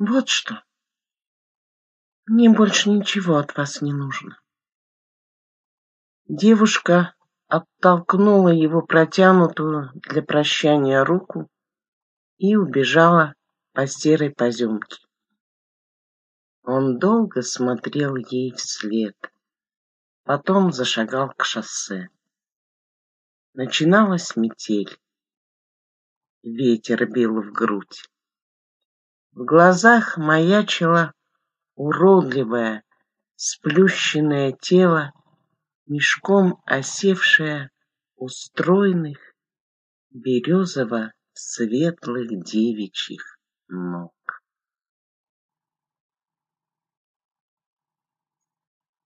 Вот что. Мне больше ничего от вас не нужно. Девушка оттолкнула его протянутую для прощания руку и убежала по серой поземке. Он долго смотрел ей вслед, потом зашагал к шоссе. Начиналась метель. Ветер бил в грудь. В глазах маячило уродливое, сплющенное тело, мешком осевшее у стройных березово-светлых девичьих ног.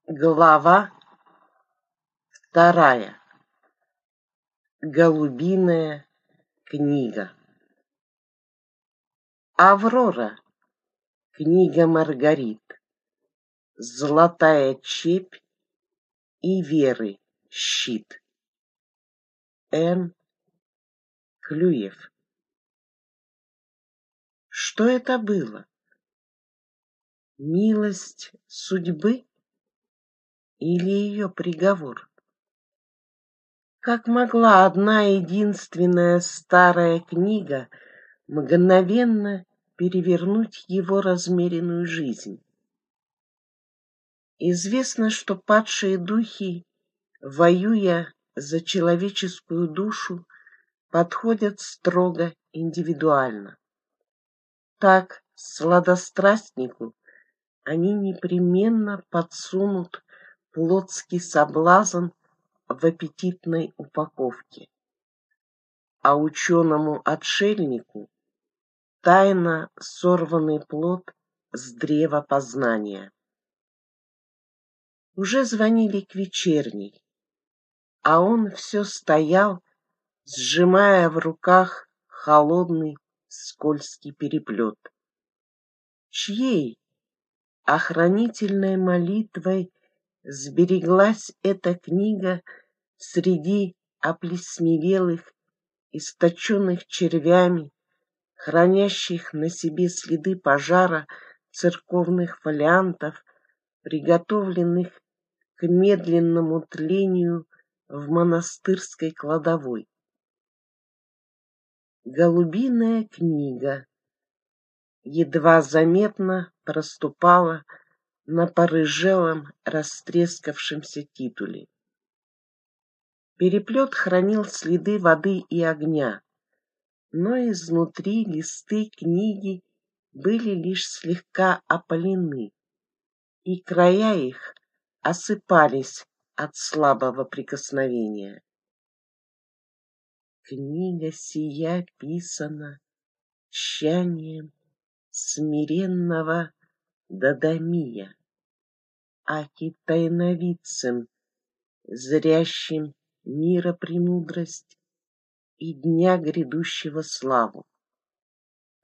Глава вторая. Голубиная книга. Аврора. Книга Маргарит. Золотая чепь и веры щит. Н. Клюев. Что это было? Милость судьбы или ее приговор? Как могла одна единственная старая книга мгновенно перевернуть его размеренную жизнь? Известно, что падшие духи, воюя за человеческую душу, подходят строго индивидуально. Так сладострастнику они непременно подсунут плотский соблазн в аппетитной упаковке. А ученому-отшельнику тайно сорванный плод с древа познания. Уже звонили к вечерней, а он все стоял, сжимая в руках холодный скользкий переплет. Чьей охранительной молитвой сбереглась эта книга среди оплесневелых, источенных червями, хранящих на себе следы пожара церковных фолиантов, приготовленных к медленному тлению в монастырской кладовой. Голубиная книга едва заметно проступала на порыжелом, растрескавшемся титуле. Переплет хранил следы воды и огня, но изнутри листы книги были лишь слегка опалены, и края их осыпались от слабого прикосновения. Книга сия писана тщанием смиренного Дадамия, аки тайновидцем, зрящим мира премудрость и дня грядущего славу.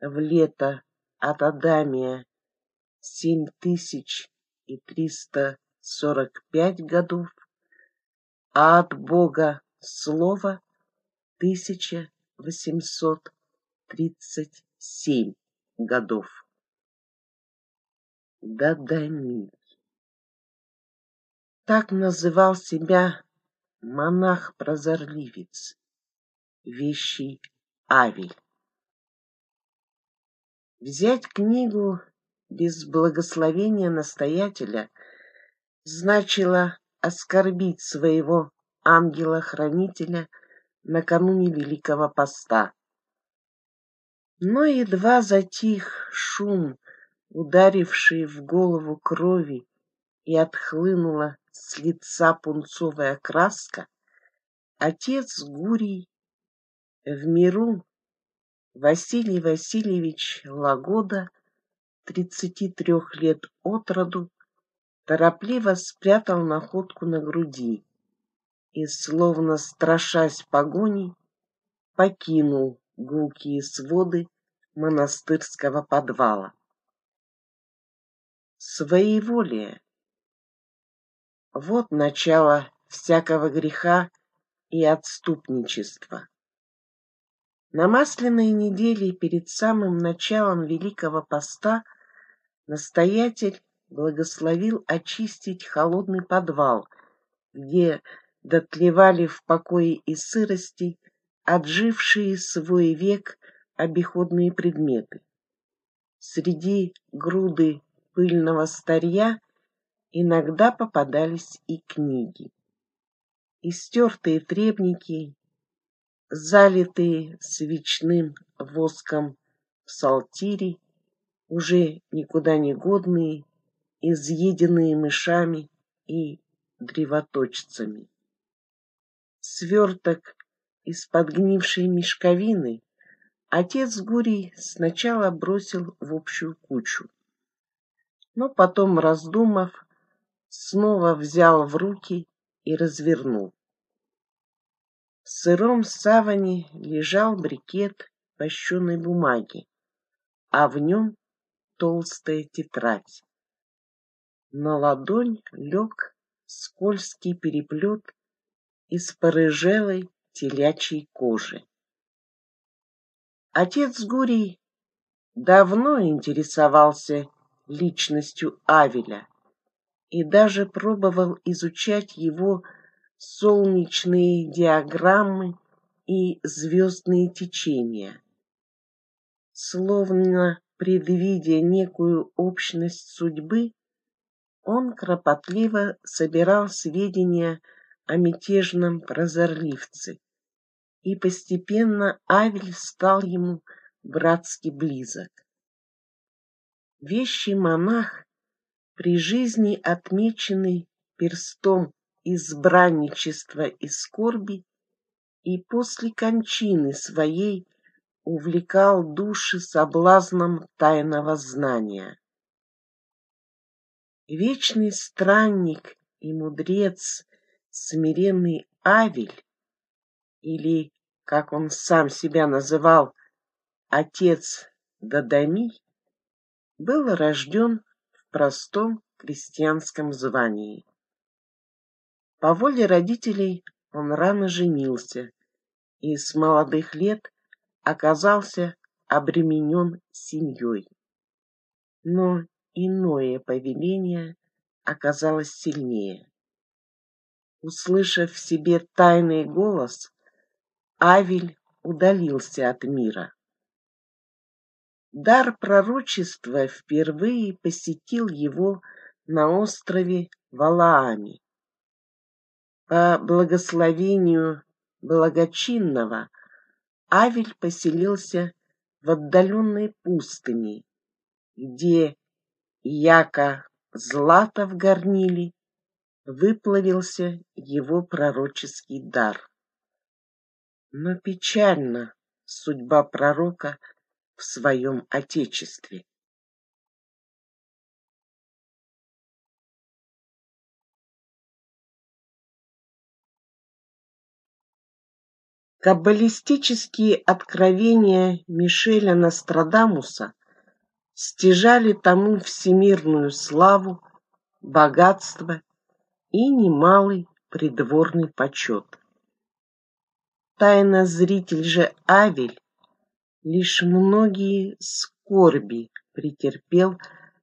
В лето от Адамия семь тысяч и триста сорок пять годов, а от Бога тридцать семь годов. Дадами. Так называл себя монах-прозорливец, вещий Авель. Взять книгу без благословения настоятеля значило оскорбить своего ангела-хранителя накануне Великого Поста. Но едва затих шум ударившей в голову крови и отхлынула с лица пунцовая краска, отец Гурий в миру Василий Васильевич Лагода, 33 лет от роду, торопливо спрятал находку на груди и, словно страшась погони, покинул гулкие своды монастырского подвала своеволие. Вот начало всякого греха и отступничества. На масляной неделе перед самым началом Великого Поста настоятель благословил очистить холодный подвал, где дотлевали в покое и сырости отжившие свой век обиходные предметы. Среди груды пыльного старья иногда попадались и книги. Истертые требники, залитые свечным воском псалтири, уже никуда не годные, изъеденные мышами и древоточцами. Сверток из подгнившей мешковины отец Гурий сначала бросил в общую кучу, но потом, раздумав, снова взял в руки и развернул. В сыром саване лежал брикет пощеной бумаги, а в нем толстая тетрадь. На ладонь лег скользкий переплет из порыжелой телячьей кожи. Отец Гурий давно интересовался личностью Авеля и даже пробовал изучать его солнечные диаграммы и звездные течения. Словно предвидя некую общность судьбы, он кропотливо собирал сведения о мятежном прозорливце, и постепенно Авель стал ему братски близок. Вещий монах, при жизни отмеченный перстом избранничества и скорби, и после кончины своей увлекал души соблазном тайного знания. Вечный странник и мудрец, смиренный Авель, или, как он сам себя называл, отец Дадами, был рожден в простом крестьянском звании. По воле родителей он рано женился и с молодых лет оказался обременен семьей. Но иное повеление оказалось сильнее. Услышав в себе тайный голос, Авель удалился от мира. Дар пророчества впервые посетил его на острове Валаами. По благословению благочинного Авель поселился в отдаленной пустыне, где, яко злато в горниле, выплавился его пророческий дар. Но печальна судьба пророка в своем отечестве. Каббалистические откровения Мишеля Нострадамуса стяжали тому всемирную славу, богатство и немалый придворный почет. Тайно зритель же Авель лишь многие скорби претерпел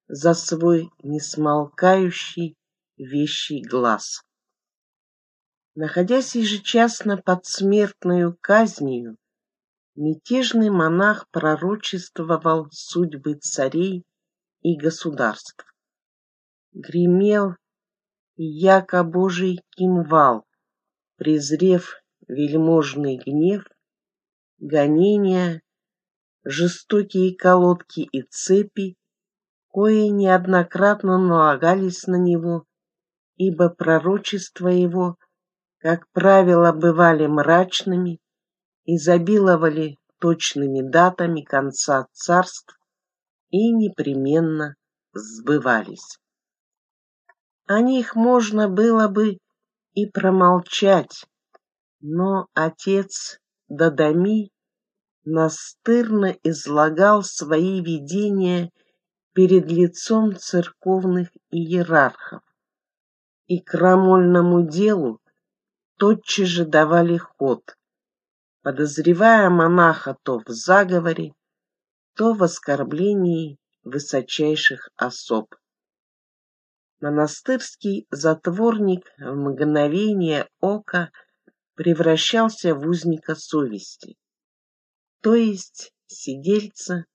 за свой несмолкающий вещий глаз. Находясь ежечасно под смертную казнью, мятежный монах пророчествовал судьбы царей и государств. Гремел яко Божий кимвал, презрев вельможный гнев, гонения, жестокие колодки и цепи, кои неоднократно налагались на него, ибо пророчества его, как правило, бывали мрачными, изобиловали точными датами конца царств и непременно сбывались. О них можно было бы и промолчать, но отец Дадами настырно излагал свои видения перед лицом церковных иерархов, и крамольному делу тотчас же давали ход, подозревая монаха то в заговоре, то в оскорблении высочайших особ. Монастырский затворник в мгновение ока превращался в узника совести, то есть сидельца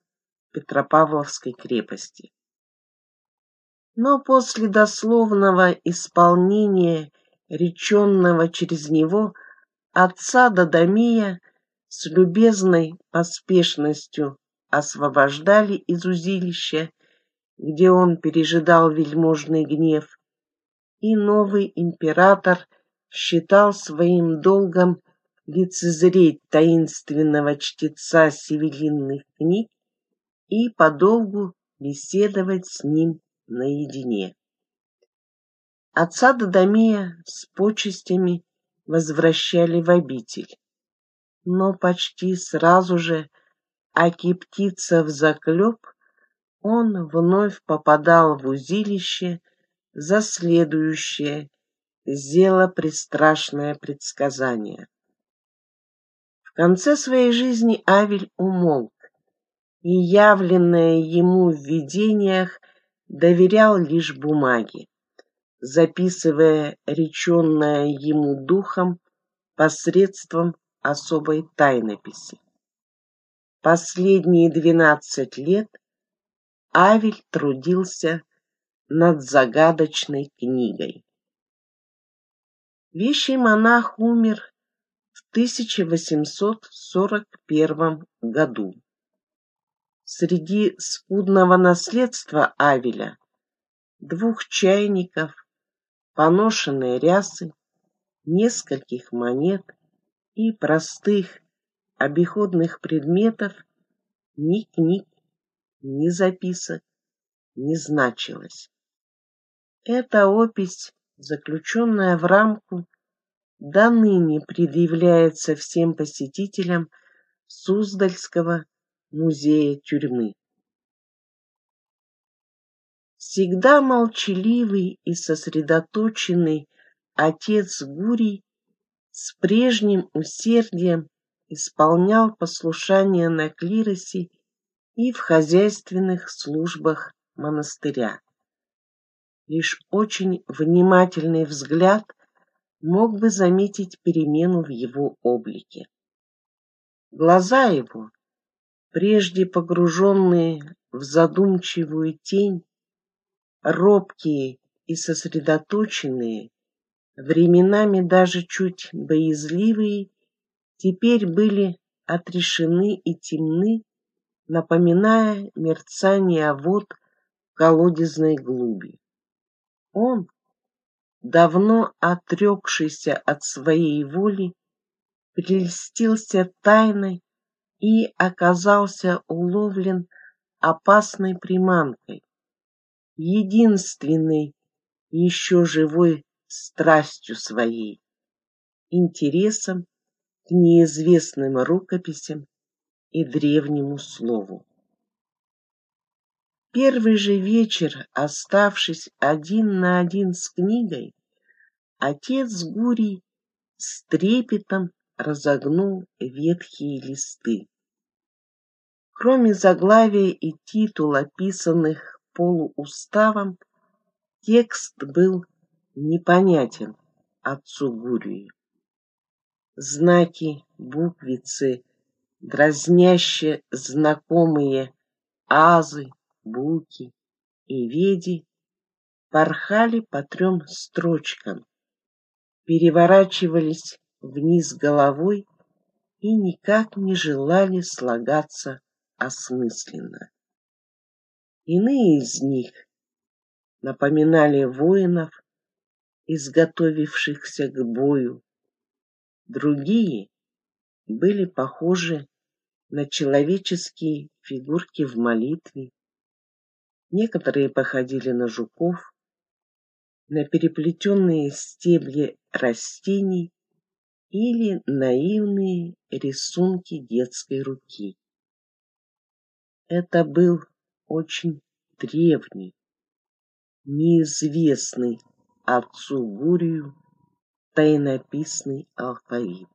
Петропавловской крепости. Но после дословного исполнения реченного через него отца Дадамия с любезной поспешностью освобождали из узилища, где он пережидал вельможный гнев, и новый император считал своим долгом лицезреть таинственного чтеца севелинных книг и подолгу беседовать с ним наедине. Отца Дадамия с почестями возвращали в обитель, но почти сразу же, аки в заклеп, он вновь попадал в узилище за следующее зело пристрашное предсказание. В конце своей жизни Авель умолк, и явленное ему в видениях доверял лишь бумаге записывая реченное ему духом посредством особой тайнописи. Последние двенадцать лет Авель трудился над загадочной книгой. Вещий монах умер в 1841 году. Среди скудного наследства Авеля, двух чайников, поношенные рясы, нескольких монет и простых обиходных предметов ни книг, ни записок не значилось. Эта опись, заключенная в рамку, до ныне предъявляется всем посетителям Суздальского музея тюрьмы. Всегда молчаливый и сосредоточенный отец Гурий с прежним усердием исполнял послушание на клиросе и в хозяйственных службах монастыря. Лишь очень внимательный взгляд мог бы заметить перемену в его облике. Глаза его, прежде погруженные в задумчивую тень, робкие и сосредоточенные, временами даже чуть боязливые, теперь были отрешены и темны, напоминая мерцание вод в колодезной глуби. Он, давно отрекшийся от своей воли, прельстился тайной и оказался уловлен опасной приманкой, единственной еще живой страстью своей, интересом к неизвестным рукописям и древнему слову. Первый же вечер, оставшись один на один с книгой, отец Гурий с трепетом разогнул ветхие листы. Кроме заглавия и титула, писанных полууставом, текст был непонятен отцу Гурии. Знаки, буквицы, дразняще знакомые азы, буки и веди порхали по трем строчкам, переворачивались вниз головой и никак не желали слагаться осмысленно. Иные из них напоминали воинов, изготовившихся к бою. Другие были похожи на человеческие фигурки в молитве. Некоторые походили на жуков, на переплетенные стебли растений или наивные рисунки детской руки. Это был очень древний, неизвестный отцу Гурию тайнописный алфавит.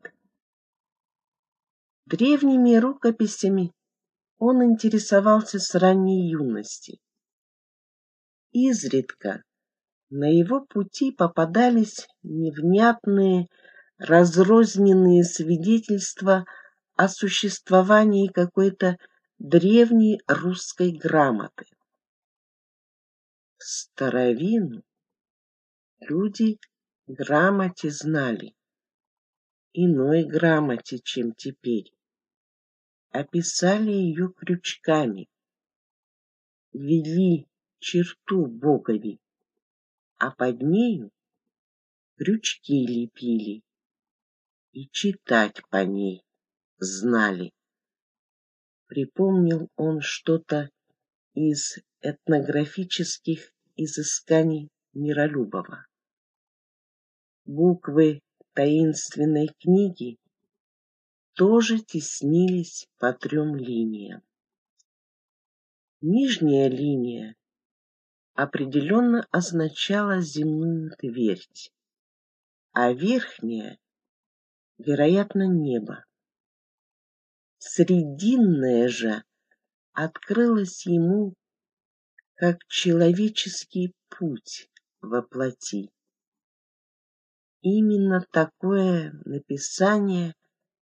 Древними рукописями он интересовался с ранней юности. Изредка на его пути попадались невнятные, разрозненные свидетельства о существовании какой-то древней русской грамоты. Старовину люди грамоте знали, иной грамоте, чем теперь. Описали ее крючками, вели черту богови, а под нею крючки лепили и читать по ней знали. Припомнил он что-то из этнографических изысканий Миролюбова. Буквы таинственной книги тоже теснились по трем линиям. Нижняя линия определенно означала земную твердь, а верхняя, вероятно, небо. Срединная же открылась ему как человеческий путь во плоти. Именно такое написание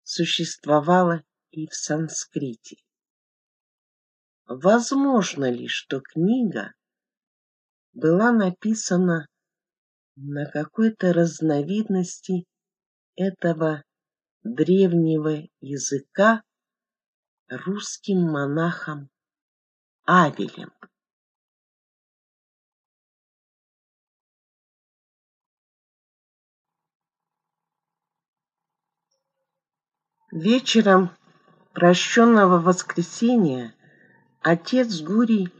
существовало и в санскрите. Возможно ли, что книга была написана на какой-то разновидности этого древнего языка русским монахом Авелем. Вечером прощенного воскресенья отец Гурий,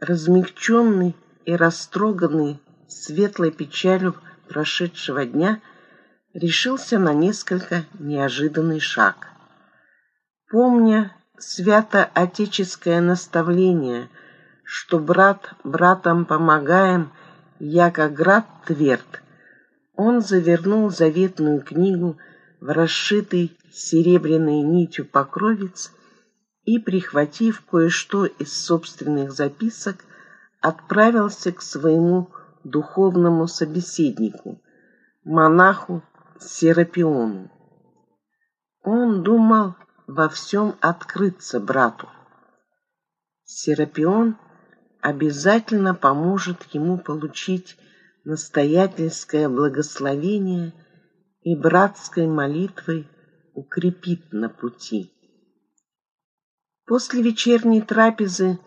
размягченный и растроганный светлой печалью прошедшего дня, решился на несколько неожиданный шаг. Помня свято-отеческое наставление, что брат братом помогаем, яко град тверд, он завернул заветную книгу в расшитый серебряной нитью покровец и, прихватив кое-что из собственных записок, отправился к своему духовному собеседнику, монаху Серапиону. Он думал во всем открыться брату. Серапион обязательно поможет ему получить настоятельское благословение и братской молитвой укрепит на пути. После вечерней трапезы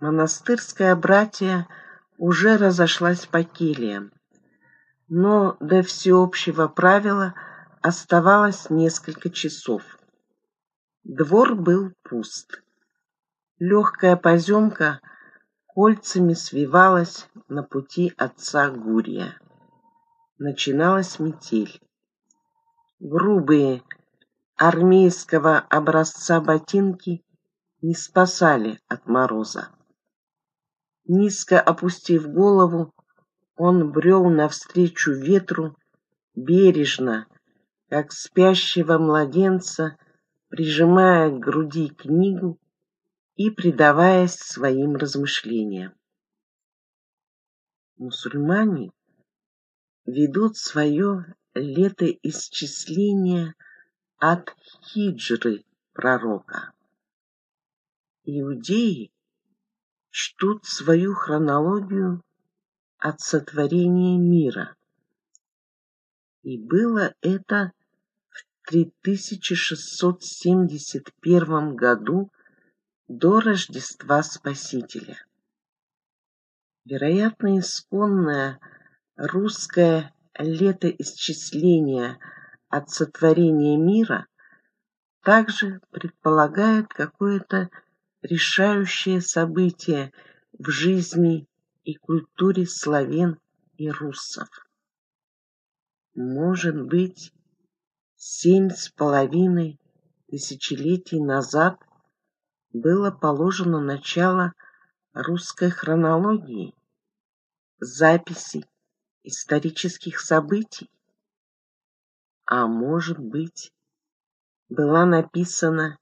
монастырская братья уже разошлась по кельям, но до всеобщего правила оставалось несколько часов. Двор был пуст. Легкая поземка кольцами свивалась на пути отца Гурия. Начиналась метель. Грубые, армейского образца ботинки не спасали от мороза. Низко опустив голову, он брел навстречу ветру, бережно, как спящего младенца, прижимая к груди книгу и предаваясь своим размышлениям. Мусульмане ведут свое летоисчисление от хиджры пророка. Иудеи чтут свою хронологию от сотворения мира. И было это 3671 году до Рождества Спасителя. Вероятно, исконное русское летоисчисление – от сотворения мира также предполагает какое-то решающее событие в жизни и культуре славян и руссов. Может быть, семь с половиной тысячелетий назад было положено начало русской хронологии, записи исторических событий а может быть, была написана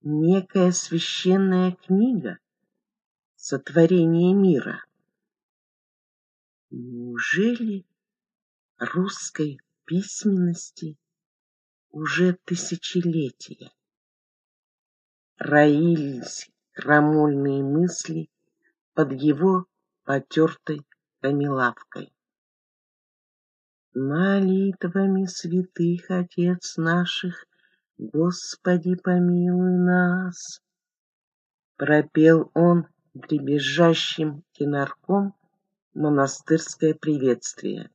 некая священная книга сотворения мира. Неужели русской письменности уже тысячелетия? Роились крамольные мысли под его потертой камелавкой. Молитвами святых отец наших, Господи, помилуй нас. Пропел он дребезжащим тенорком монастырское приветствие.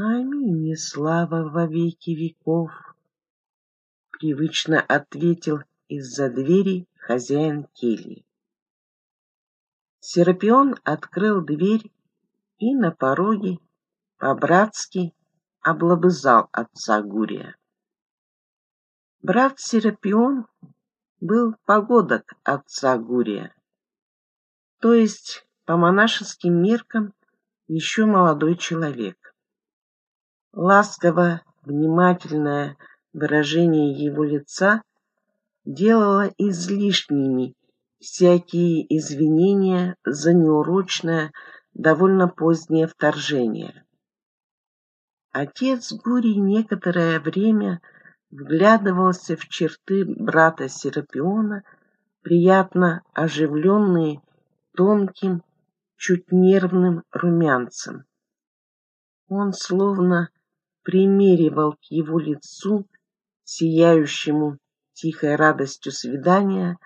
Аминь и слава во веки веков, привычно ответил из-за двери хозяин кельи. Серапион открыл дверь и на пороге по-братски облобызал отца Гурия. Брат Серапион был погодок отца Гурия, то есть по монашеским меркам еще молодой человек. Ласково внимательное выражение его лица делало излишними всякие извинения за неурочное, довольно позднее вторжение. Отец Гурий некоторое время вглядывался в черты брата Серапиона, приятно оживленные тонким, чуть нервным румянцем. Он словно примеривал к его лицу, сияющему тихой радостью свидания,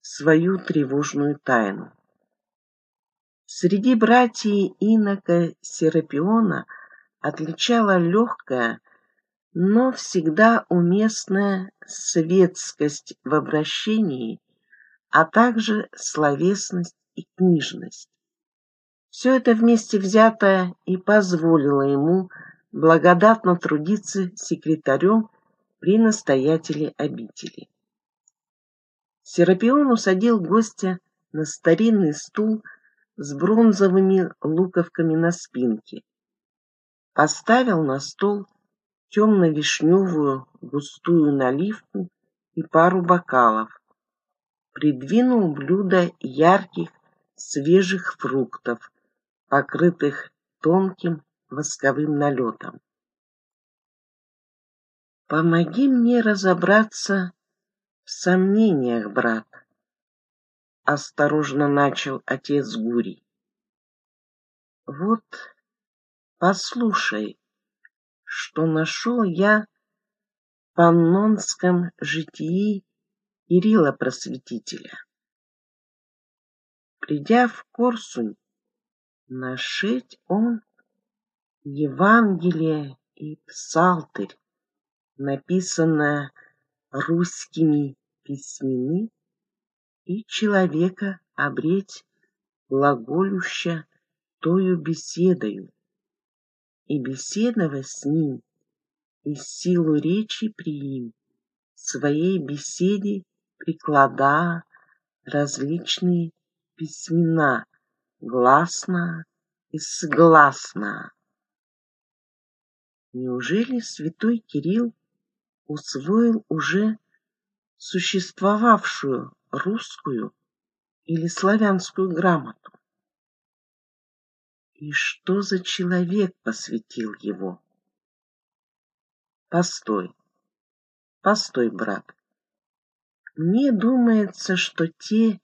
свою тревожную тайну. Среди братьев инока Серапиона — отличала легкая, но всегда уместная светскость в обращении, а также словесность и книжность. Все это вместе взятое и позволило ему благодатно трудиться секретарем при настоятеле обители. Серапион усадил гостя на старинный стул с бронзовыми луковками на спинке, поставил на стол темно-вишневую густую наливку и пару бокалов, придвинул блюдо ярких свежих фруктов, покрытых тонким восковым налетом. Помоги мне разобраться в сомнениях, брат, осторожно начал отец Гурий. Вот Послушай, что нашел я в паннонском житии Ирила Просветителя. Придя в Корсунь, нашить он Евангелие и Псалтырь, написанное русскими письмени, и человека обреть глаголюща тою беседою, и беседовать с ним, и силу речи приим, своей беседе приклада различные письмена, гласно и согласно. Неужели святой Кирилл усвоил уже существовавшую русскую или славянскую грамоту? И что за человек посвятил его? Постой, постой, брат. Мне думается, что те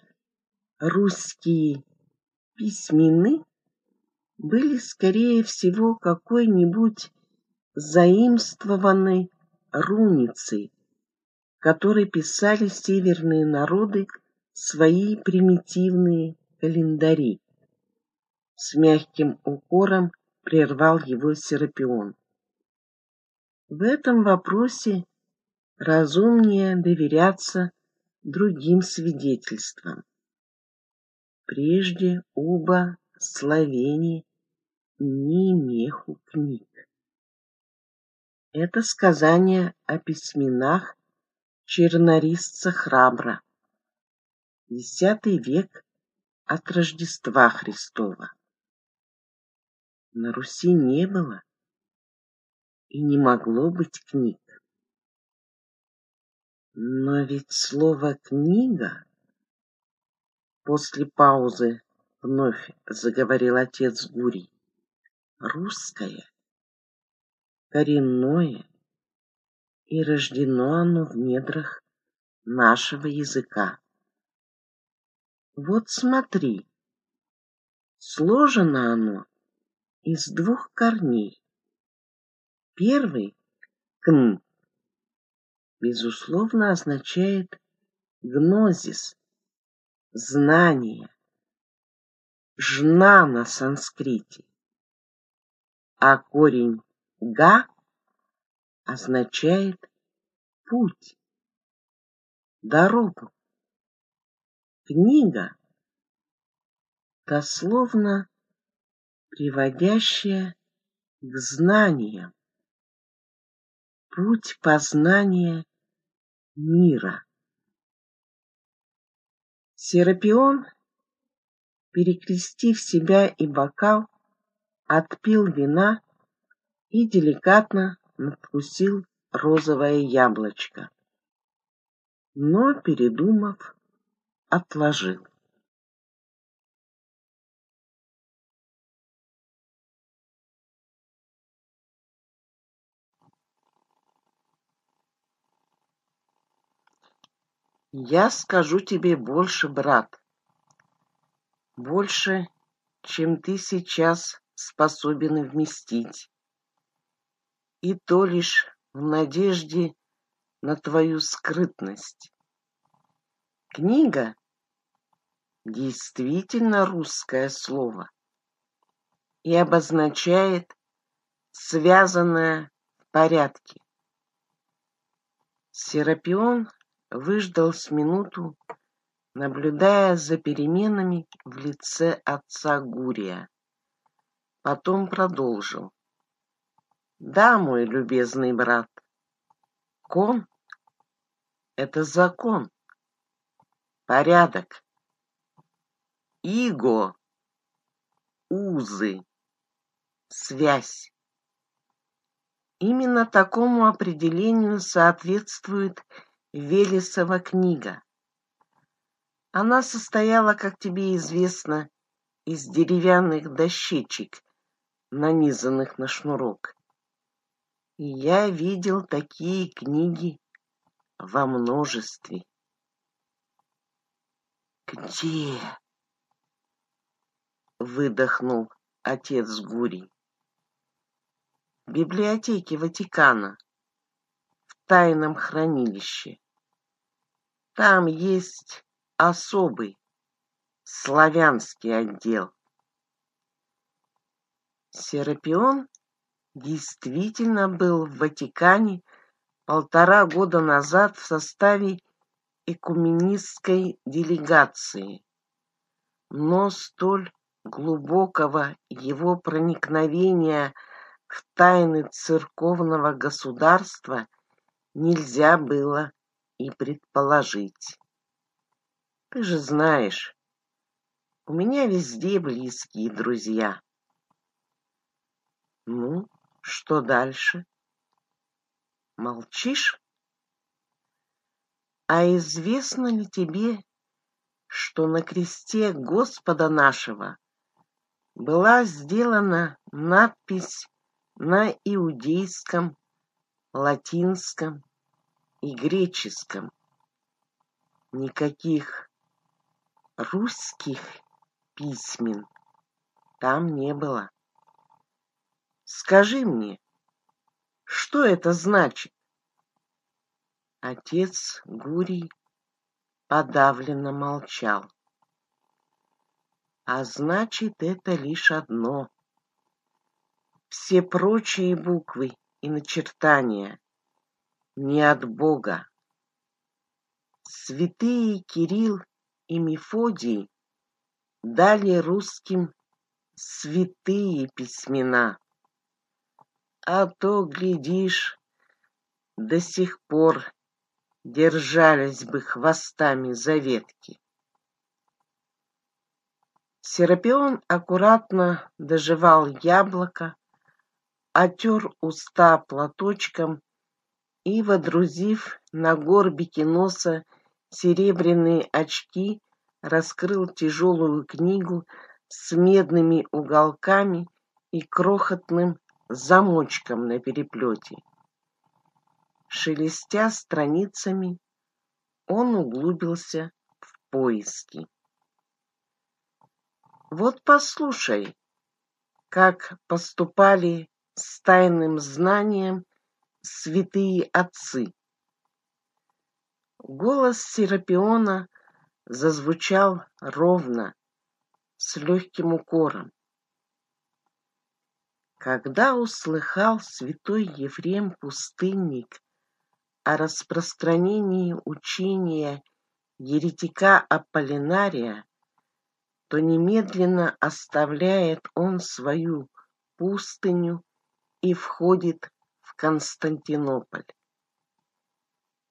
русские письмены были, скорее всего, какой-нибудь заимствованной руницей, которой писали северные народы свои примитивные календари. С мягким укором прервал его Серапион. В этом вопросе разумнее доверяться другим свидетельствам. Прежде оба словени не меху книг. Это сказание о письменах чернорисца храбра. Десятый век от Рождества Христова на Руси не было и не могло быть книг. Но ведь слово «книга» после паузы вновь заговорил отец Гурий. Русское, коренное, и рождено оно в недрах нашего языка. Вот смотри, сложено оно из двух корней. Первый — «кн» безусловно, означает гнозис, знание, жна на санскрите, а корень га означает путь, дорогу. Книга, дословно приводящая к знаниям, путь познания мира. Серапион, перекрестив себя и бокал, отпил вина и деликатно надкусил розовое яблочко. Но, передумав, отложил. Я скажу тебе больше, брат. Больше, чем ты сейчас способен вместить. И то лишь в надежде на твою скрытность. Книга действительно русское слово и обозначает связанное в порядке. Серапион выждал с минуту, наблюдая за переменами в лице отца Гурия. Потом продолжил. Да, мой любезный брат, кон — это закон, порядок, иго — узы, связь. Именно такому определению соответствует Велесова книга. Она состояла, как тебе известно, из деревянных дощечек, нанизанных на шнурок. Я видел такие книги во множестве. «Где?» — выдохнул отец Гурий. «В библиотеке Ватикана, в тайном хранилище. Там есть особый славянский отдел. Серапион действительно был в Ватикане полтора года назад в составе экуменистской делегации, но столь глубокого его проникновения в тайны церковного государства нельзя было и предположить. Ты же знаешь, у меня везде близкие друзья. Ну, что дальше? Молчишь? А известно ли тебе, что на кресте Господа нашего была сделана надпись на иудейском, латинском и греческом. Никаких русских письмен там не было. Скажи мне, что это значит? Отец Гурий подавленно молчал. А значит, это лишь одно. Все прочие буквы и начертания не от Бога. Святые Кирилл и Мефодий дали русским святые письмена, а то, глядишь, до сих пор держались бы хвостами за ветки. Серапион аккуратно доживал яблоко, отер уста платочком и, водрузив на горбике носа серебряные очки, раскрыл тяжелую книгу с медными уголками и крохотным замочком на переплете. Шелестя страницами, он углубился в поиски. Вот послушай, как поступали с тайным знанием святые отцы. Голос Серапиона зазвучал ровно, с легким укором. Когда услыхал святой Ефрем Пустынник о распространении учения еретика Аполлинария, то немедленно оставляет он свою пустыню и входит в Константинополь.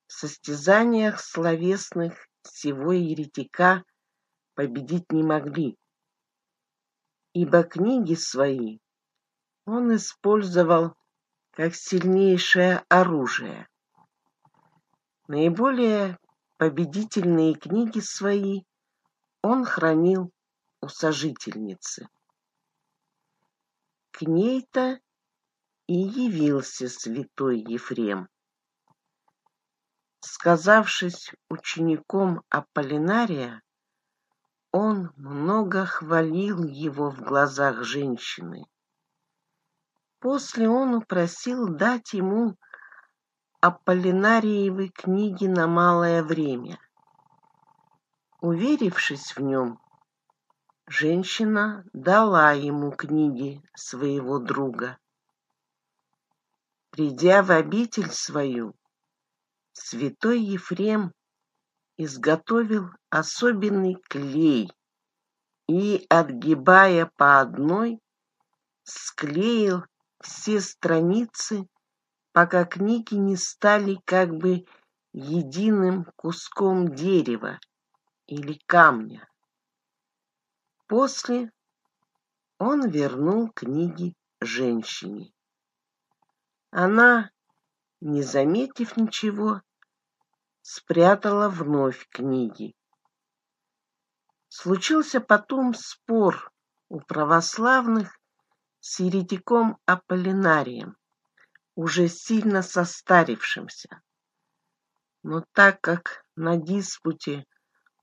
В состязаниях словесных сего еретика победить не могли, ибо книги свои он использовал как сильнейшее оружие. Наиболее победительные книги свои он хранил у сожительницы. К ней-то и явился святой Ефрем. Сказавшись учеником Аполлинария, он много хвалил его в глазах женщины. После он упросил дать ему Аполлинариевы книги на малое время. Уверившись в нем, женщина дала ему книги своего друга. Придя в обитель свою, святой Ефрем изготовил особенный клей и, отгибая по одной, склеил все страницы, пока книги не стали как бы единым куском дерева или камня. После он вернул книги женщине. Она, не заметив ничего, спрятала вновь книги. Случился потом спор у православных с еретиком Аполлинарием, уже сильно состарившимся. Но так как на диспуте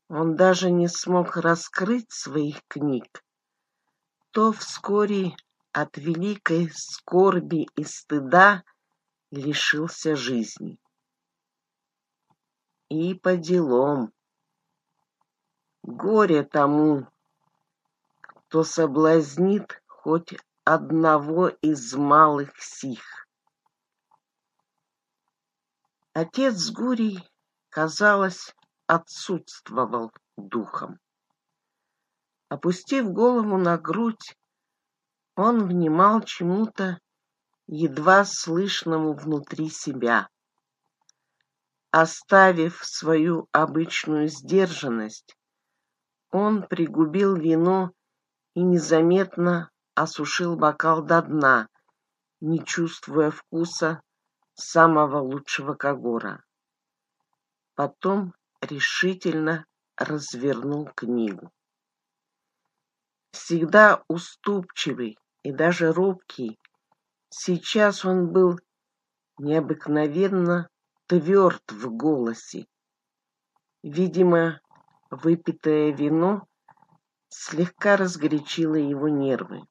он даже не смог раскрыть своих книг, то вскоре от великой скорби и стыда лишился жизни. И по делам. Горе тому, кто соблазнит хоть одного из малых сих. Отец Гурий, казалось, отсутствовал духом. Опустив голову на грудь, он внимал чему-то едва слышному внутри себя. Оставив свою обычную сдержанность, он пригубил вино и незаметно осушил бокал до дна, не чувствуя вкуса самого лучшего кагора. Потом решительно развернул книгу. Всегда уступчивый, и даже робкий. Сейчас он был необыкновенно тверд в голосе. Видимо, выпитое вино слегка разгорячило его нервы.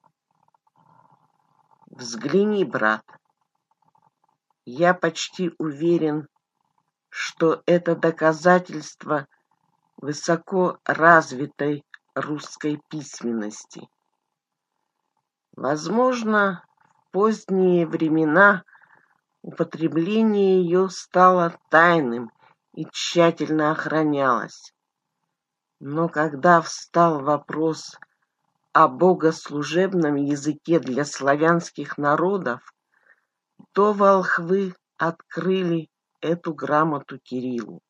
Взгляни, брат. Я почти уверен, что это доказательство высоко развитой русской письменности. Возможно, в поздние времена употребление ее стало тайным и тщательно охранялось. Но когда встал вопрос о богослужебном языке для славянских народов, то волхвы открыли эту грамоту Кириллу.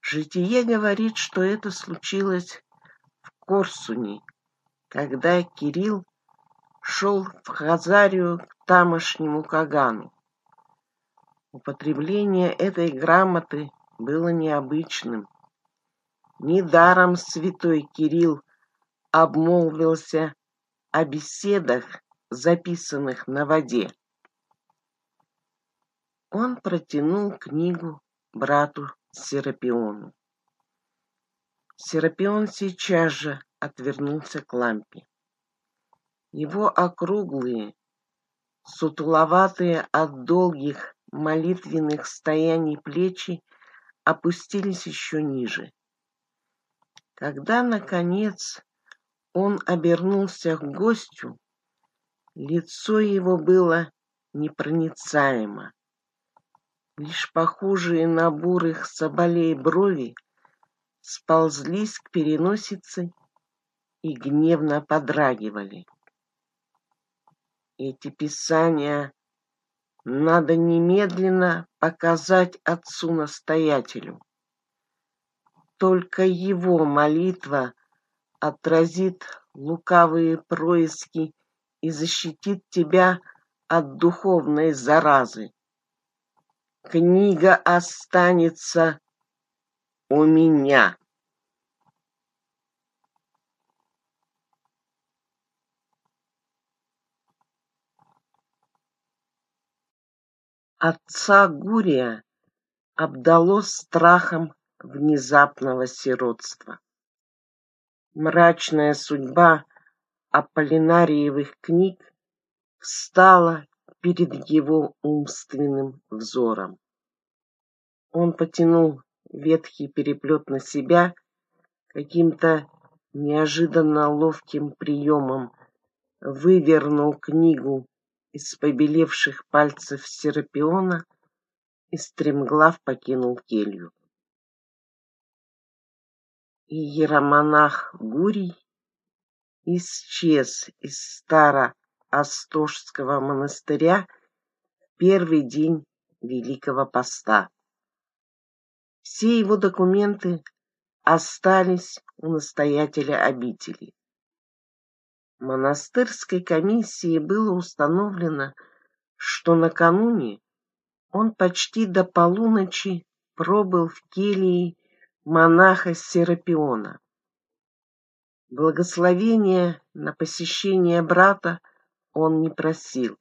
Житие говорит, что это случилось в Корсуне, когда Кирилл шел в Хазарию к тамошнему Кагану. Употребление этой грамоты было необычным. Недаром святой Кирилл обмолвился о беседах, записанных на воде. Он протянул книгу брату Серапиону. Серапион сейчас же отвернулся к лампе. Его округлые, сутуловатые от долгих молитвенных стояний плечи опустились еще ниже. Когда, наконец, он обернулся к гостю, лицо его было непроницаемо. Лишь похожие на бурых соболей брови сползлись к переносице и гневно подрагивали. Эти писания надо немедленно показать отцу-настоятелю. Только его молитва отразит лукавые происки и защитит тебя от духовной заразы. Книга останется у меня. Отца Гурия обдало страхом внезапного сиротства. Мрачная судьба Аполлинариевых книг встала перед его умственным взором. Он потянул ветхий переплет на себя каким-то неожиданно ловким приемом, вывернул книгу из побелевших пальцев Серапиона и стремглав покинул келью. И иеромонах Гурий исчез из Старо-Остожского монастыря в первый день Великого Поста. Все его документы остались у настоятеля обители. Монастырской комиссии было установлено, что накануне он почти до полуночи пробыл в келье монаха Серапиона. Благословения на посещение брата он не просил.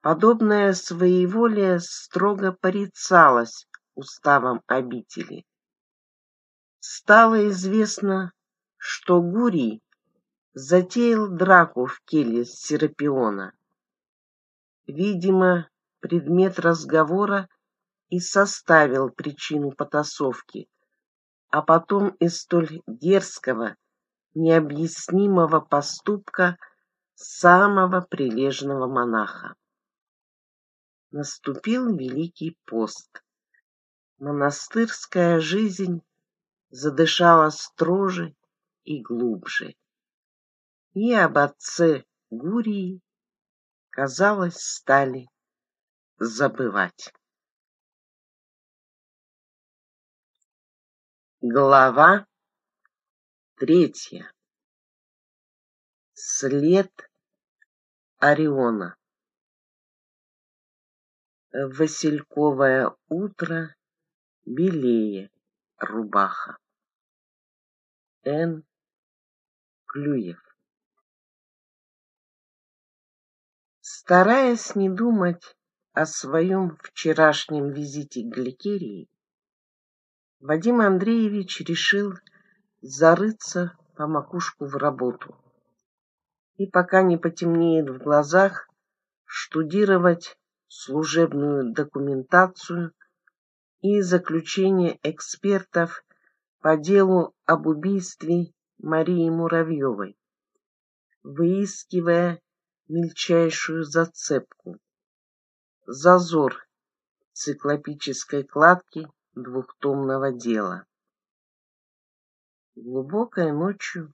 Подобное своеволие строго порицалось уставом обители. Стало известно, что Гурий затеял драку в келье Серапиона. Видимо, предмет разговора и составил причину потасовки, а потом из столь дерзкого, необъяснимого поступка самого прилежного монаха. Наступил Великий пост монастырская жизнь задышала строже и глубже. И об отце Гурии, казалось, стали забывать. Глава третья. След Ориона. Васильковое утро белее рубаха. Н. Клюев. Стараясь не думать о своем вчерашнем визите к Гликерии, Вадим Андреевич решил зарыться по макушку в работу. И пока не потемнеет в глазах, штудировать служебную документацию и заключение экспертов по делу об убийстве Марии Муравьевой, выискивая мельчайшую зацепку, зазор циклопической кладки двухтомного дела. Глубокой ночью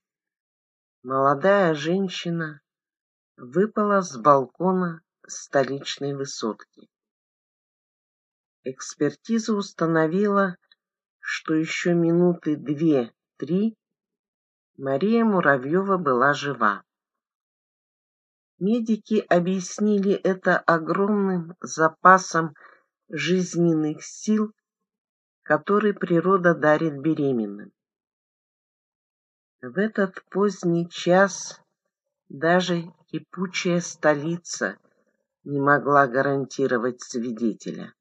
молодая женщина выпала с балкона столичной высотки. Экспертиза установила, что еще минуты две-три Мария Муравьева была жива. Медики объяснили это огромным запасом жизненных сил, который природа дарит беременным. В этот поздний час даже кипучая столица не могла гарантировать свидетеля.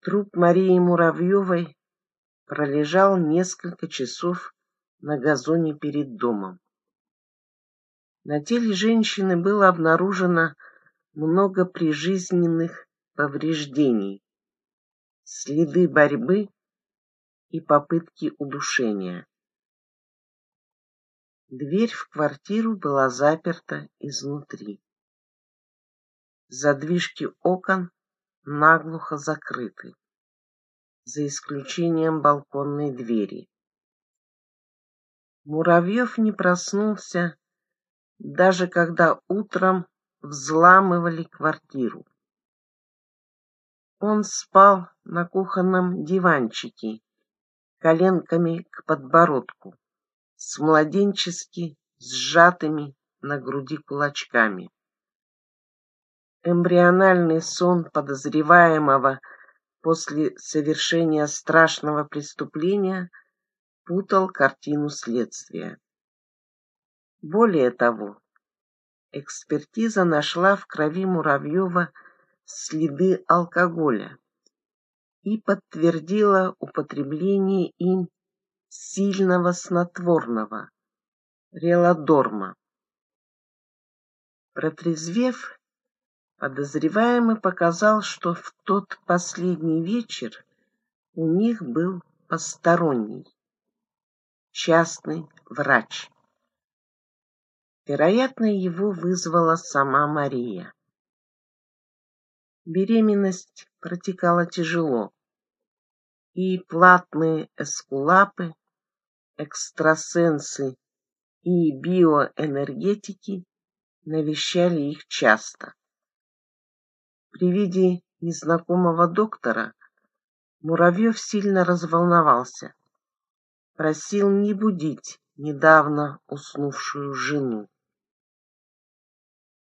Труп Марии Муравьевой пролежал несколько часов на газоне перед домом. На теле женщины было обнаружено много прижизненных повреждений, следы борьбы и попытки удушения. Дверь в квартиру была заперта изнутри. Задвижки окон наглухо закрыты, за исключением балконной двери. Муравьев не проснулся, даже когда утром взламывали квартиру. Он спал на кухонном диванчике, коленками к подбородку с младенчески сжатыми на груди кулачками. Эмбриональный сон подозреваемого после совершения страшного преступления путал картину следствия. Более того, экспертиза нашла в крови Муравьева следы алкоголя и подтвердила употребление им сильного снотворного, релодорма. Протрезвев, подозреваемый показал, что в тот последний вечер у них был посторонний, частный врач. Вероятно, его вызвала сама Мария. Беременность протекала тяжело, и платные эскулапы экстрасенсы и биоэнергетики навещали их часто. При виде незнакомого доктора Муравьев сильно разволновался, просил не будить недавно уснувшую жену.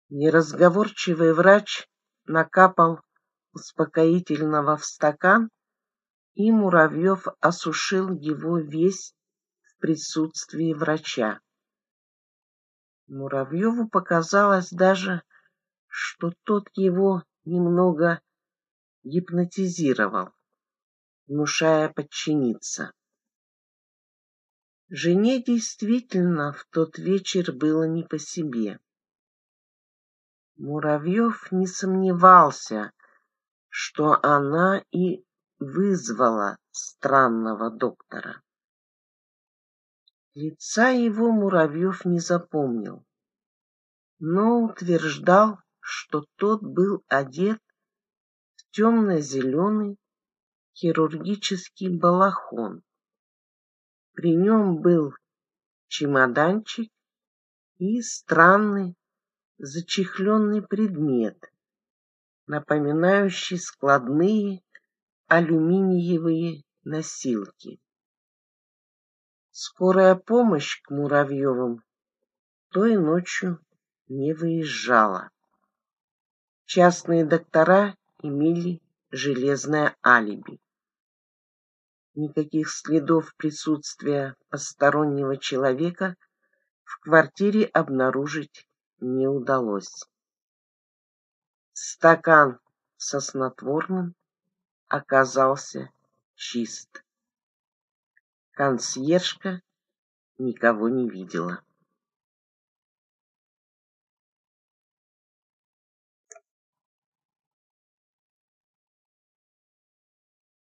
Неразговорчивый врач накапал успокоительного в стакан, и Муравьев осушил его весь присутствии врача. Муравьеву показалось даже, что тот его немного гипнотизировал, внушая подчиниться. Жене действительно в тот вечер было не по себе. Муравьев не сомневался, что она и вызвала странного доктора. Лица его Муравьев не запомнил, но утверждал, что тот был одет в темно-зеленый хирургический балахон. При нем был чемоданчик и странный зачехленный предмет, напоминающий складные алюминиевые носилки. Скорая помощь к Муравьевым той ночью не выезжала. Частные доктора имели железное алиби. Никаких следов присутствия постороннего человека в квартире обнаружить не удалось. Стакан со снотворным оказался чист. Консьержка никого не видела.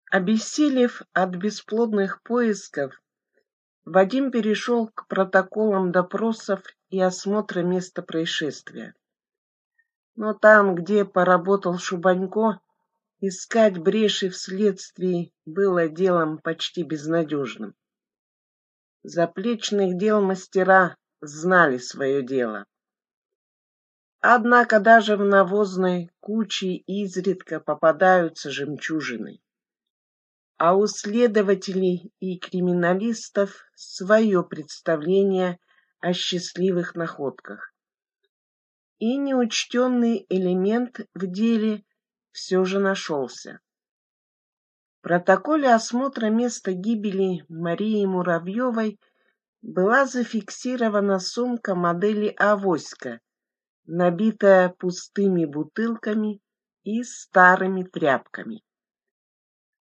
Обессилев от бесплодных поисков, Вадим перешел к протоколам допросов и осмотра места происшествия. Но там, где поработал Шубанько, искать бреши в следствии было делом почти безнадежным. Заплечных дел мастера знали свое дело. Однако даже в навозной куче изредка попадаются жемчужины. А у следователей и криминалистов свое представление о счастливых находках. и неучтенный элемент в деле все же нашелся. В протоколе осмотра места гибели Марии Муравьевой была зафиксирована сумка модели «Авоська», набитая пустыми бутылками и старыми тряпками.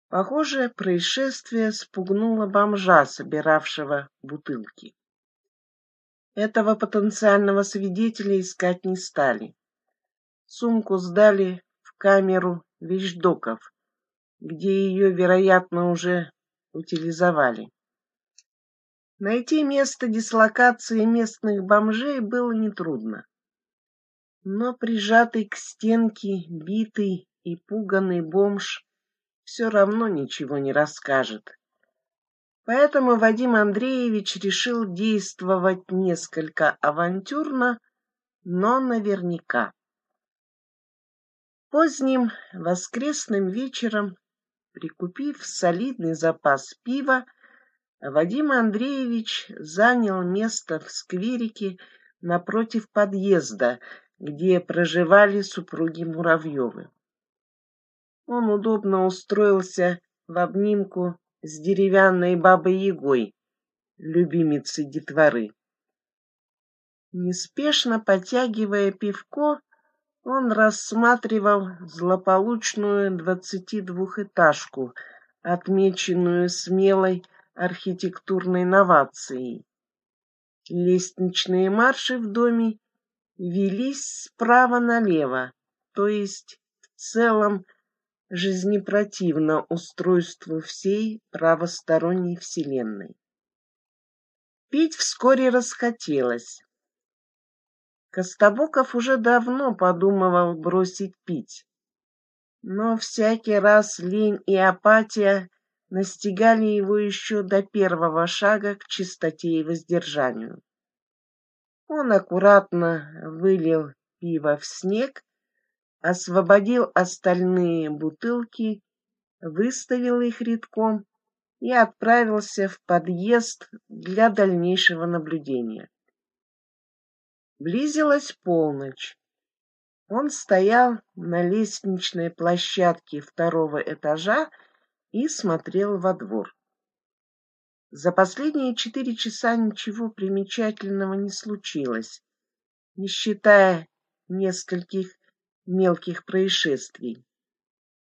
Похоже, происшествие спугнуло бомжа, собиравшего бутылки. Этого потенциального свидетеля искать не стали. Сумку сдали в камеру вещдоков, где ее, вероятно, уже утилизовали. Найти место дислокации местных бомжей было нетрудно. Но прижатый к стенке битый и пуганный бомж все равно ничего не расскажет. Поэтому Вадим Андреевич решил действовать несколько авантюрно, но наверняка. Поздним воскресным вечером, прикупив солидный запас пива, Вадим Андреевич занял место в скверике напротив подъезда, где проживали супруги Муравьевы. Он удобно устроился в обнимку с деревянной бабой-ягой, любимицей детворы. Неспешно потягивая пивко, он рассматривал злополучную двадцатидвухэтажку, отмеченную смелой архитектурной новацией. Лестничные марши в доме велись справа налево, то есть в целом жизнепротивно устройству всей правосторонней вселенной. Пить вскоре расхотелось. Костобоков уже давно подумывал бросить пить, но всякий раз лень и апатия настигали его еще до первого шага к чистоте и воздержанию. Он аккуратно вылил пиво в снег освободил остальные бутылки, выставил их редком и отправился в подъезд для дальнейшего наблюдения. Близилась полночь. Он стоял на лестничной площадке второго этажа и смотрел во двор. За последние четыре часа ничего примечательного не случилось, не считая нескольких мелких происшествий,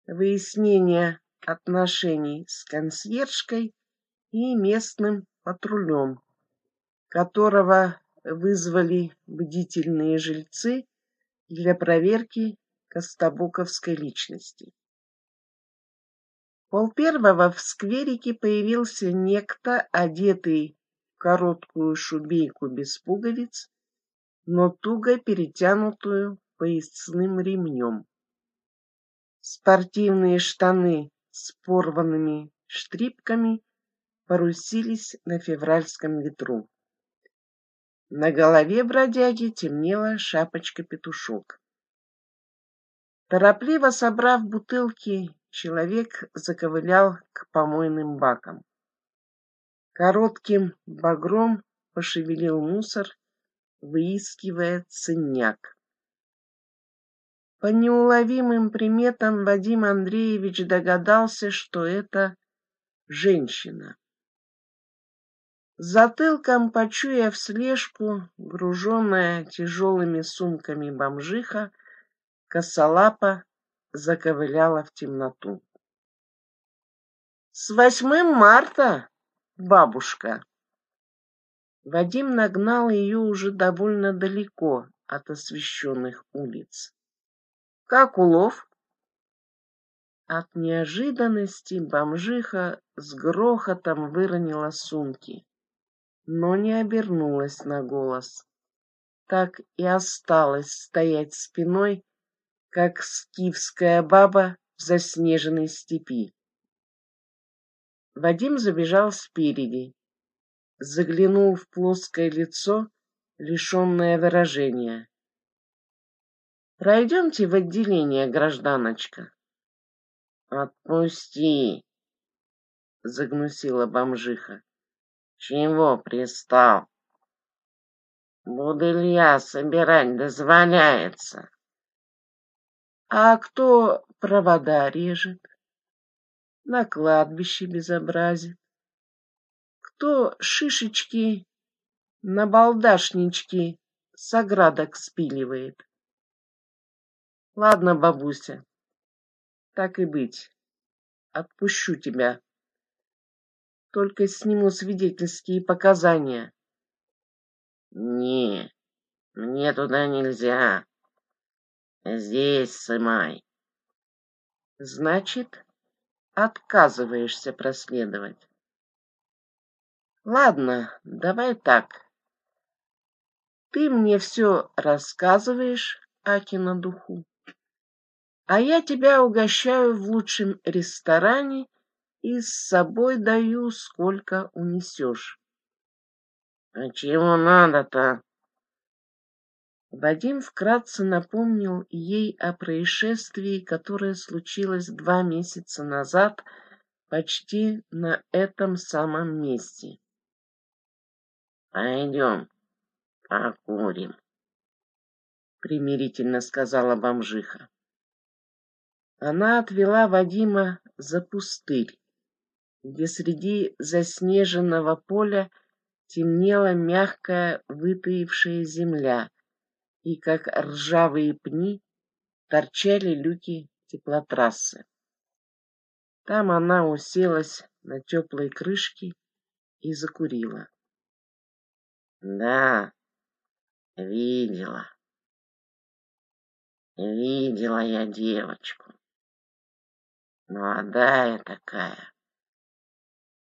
выяснение отношений с консьержкой и местным патрулем, которого вызвали бдительные жильцы для проверки Костобоковской личности. Пол первого в скверике появился некто, одетый в короткую шубейку без пуговиц, но туго перетянутую поясным ремнем. Спортивные штаны с порванными штрипками порусились на февральском ветру. На голове бродяги темнела шапочка-петушок. Торопливо собрав бутылки, человек заковылял к помойным бакам. Коротким багром пошевелил мусор, выискивая ценняк. По неуловимым приметам Вадим Андреевич догадался, что это женщина. Затылком, почуяв слежку, груженная тяжелыми сумками бомжиха, косолапа заковыляла в темноту. «С восьмым марта, бабушка!» Вадим нагнал ее уже довольно далеко от освещенных улиц. Как улов? От неожиданности бомжиха с грохотом выронила сумки, но не обернулась на голос. Так и осталась стоять спиной, как скифская баба в заснеженной степи. Вадим забежал спереди, заглянул в плоское лицо, лишенное выражения. Пройдемте в отделение, гражданочка. Отпусти, загнусила бомжиха. Чего пристал? Будылья собирать дозволяется. А кто провода режет? На кладбище безобразит. Кто шишечки на балдашнички с оградок спиливает? Ладно, бабуся, так и быть. Отпущу тебя. Только сниму свидетельские показания. Не, мне туда нельзя. Здесь сымай. Значит, отказываешься проследовать. Ладно, давай так. Ты мне все рассказываешь, Аки на духу, а я тебя угощаю в лучшем ресторане и с собой даю, сколько унесешь. А чего надо-то? Вадим вкратце напомнил ей о происшествии, которое случилось два месяца назад почти на этом самом месте. «Пойдем, покурим», — примирительно сказала бомжиха. Она отвела Вадима за пустырь, где среди заснеженного поля темнела мягкая выпаившая земля, и как ржавые пни торчали люки теплотрассы. Там она уселась на теплой крышке и закурила. Да, видела. Видела я девочку. Молодая такая.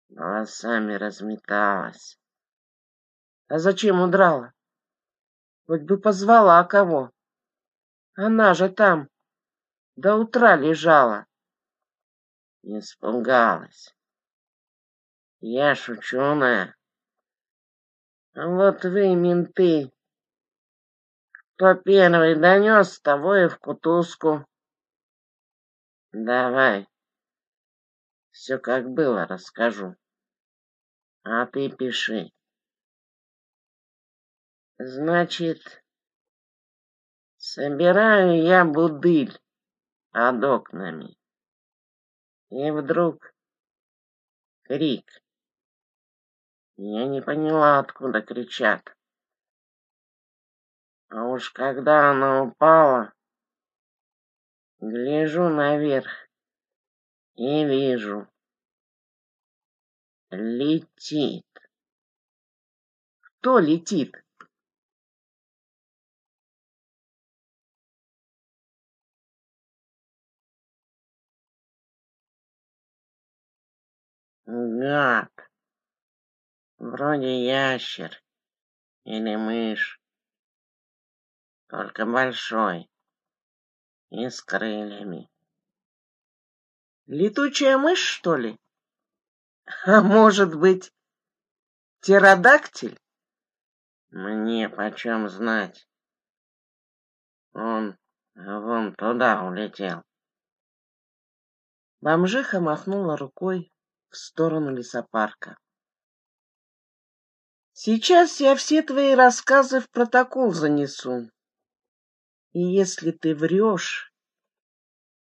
Волосами разметалась. А зачем удрала? Хоть бы позвала кого. Она же там до утра лежала. Испугалась. Я ж ученая. А вот вы, менты, кто первый донес, того и в кутузку. Давай, все как было расскажу. А ты пиши. Значит, собираю я будыль под окнами. И вдруг крик. Я не поняла, откуда кричат. А уж когда она упала, гляжу наверх и вижу. Летит. Кто летит? Гад. Вроде ящер или мышь, только большой и с крыльями. Летучая мышь, что ли? А может быть, птеродактиль? Мне почем знать. Он вон туда улетел. Бомжиха махнула рукой в сторону лесопарка. Сейчас я все твои рассказы в протокол занесу. И если ты врешь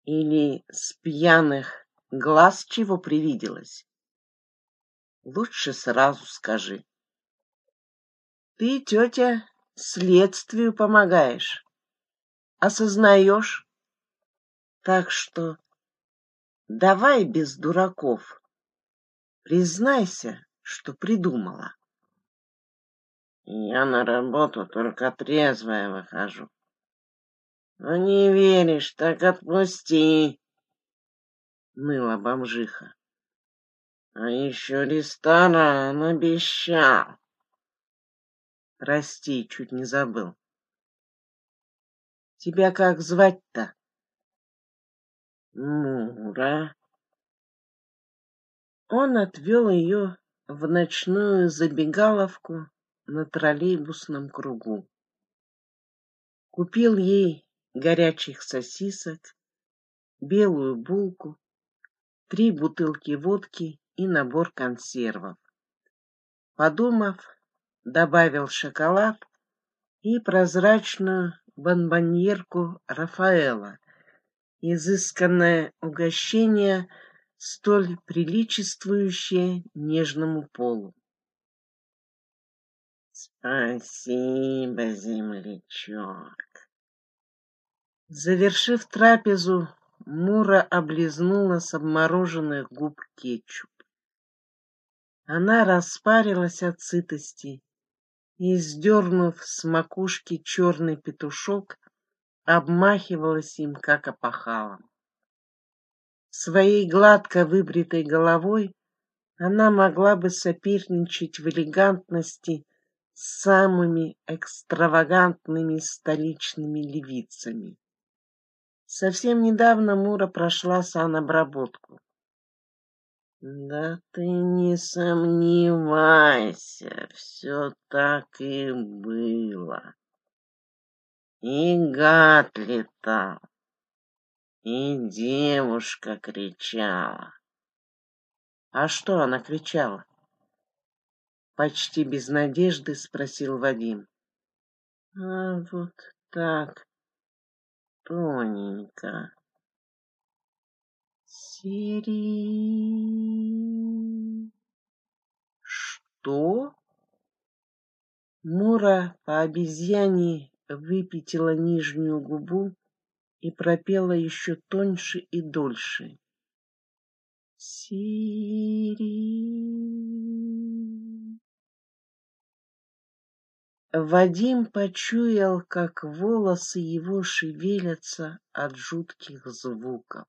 или с пьяных глаз чего привиделось, лучше сразу скажи. Ты, тетя, следствию помогаешь, осознаешь. Так что давай без дураков. Признайся, что придумала. Я на работу только трезвая выхожу. Ну не веришь, так отпусти, ныла бомжиха. А еще ресторан обещал. Прости, чуть не забыл. Тебя как звать-то? Мура. Он отвел ее в ночную забегаловку на троллейбусном кругу. Купил ей горячих сосисок, белую булку, три бутылки водки и набор консервов. Подумав, добавил шоколад и прозрачную бонбоньерку Рафаэла, изысканное угощение, столь приличествующее нежному полу. Спасибо, землячок. Завершив трапезу, Мура облизнула с обмороженных губ кетчуп. Она распарилась от сытости и, сдернув с макушки черный петушок, обмахивалась им, как опахалом. Своей гладко выбритой головой она могла бы соперничать в элегантности с самыми экстравагантными столичными левицами. Совсем недавно Мура прошла санобработку. Да ты не сомневайся, все так и было. И гад летал, и девушка кричала. А что она кричала? Почти без надежды спросил Вадим. А вот так, тоненько. Сири. Что? Мура по обезьяне выпятила нижнюю губу и пропела еще тоньше и дольше. Сири. Вадим почуял, как волосы его шевелятся от жутких звуков.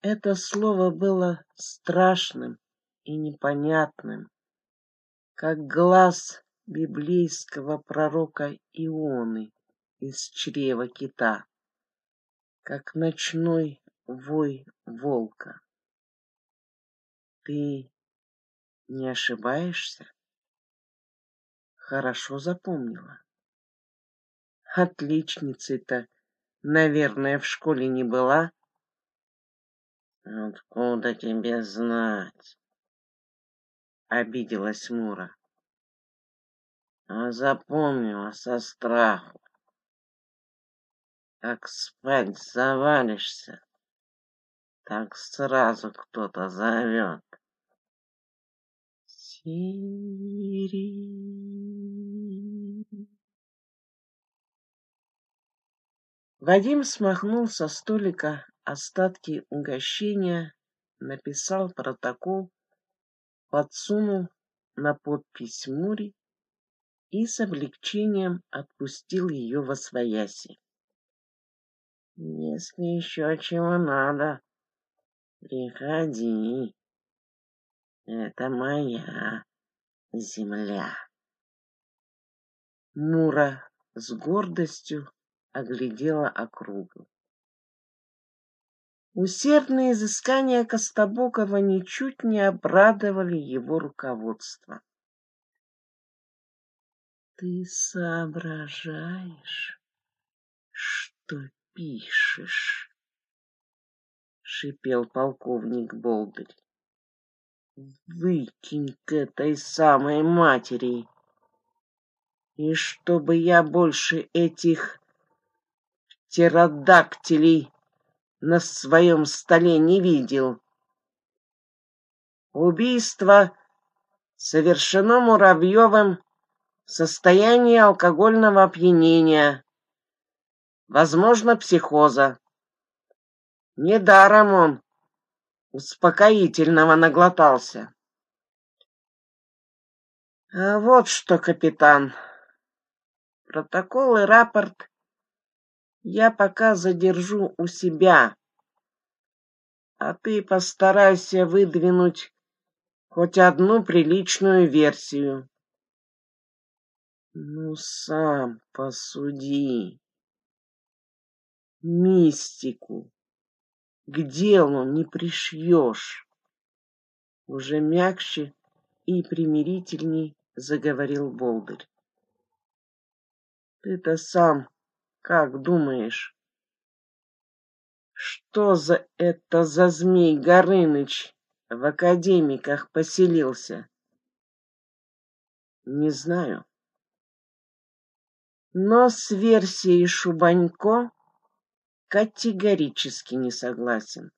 Это слово было страшным и непонятным, как глаз библейского пророка Ионы из чрева кита, как ночной вой волка. Ты не ошибаешься? Хорошо запомнила. Отличницей-то, наверное, в школе не была, Откуда тебе знать? Обиделась Мура. А запомнила со страху. Как спать завалишься, так сразу кто-то зовет. Сири. Вадим смахнул со столика остатки угощения, написал протокол, подсунул на подпись Мури и с облегчением отпустил ее во свояси. Если еще чего надо, приходи. Это моя земля. Мура с гордостью оглядела округу. Усердные изыскания Костобокова ничуть не обрадовали его руководство. Ты соображаешь, что пишешь? шипел полковник Болдырь. Выкинь к этой самой матери. И чтобы я больше этих птеродактилей на своем столе не видел. Убийство совершено Муравьевым в состоянии алкогольного опьянения, возможно, психоза. Недаром он успокоительного наглотался. А вот что, капитан, протокол и рапорт я пока задержу у себя, а ты постарайся выдвинуть хоть одну приличную версию. Ну, сам посуди. Мистику к делу не пришьешь. Уже мягче и примирительней заговорил Болдырь. Ты-то сам как думаешь, что за это за змей Горыныч в академиках поселился? Не знаю. Но с версией Шубанько категорически не согласен.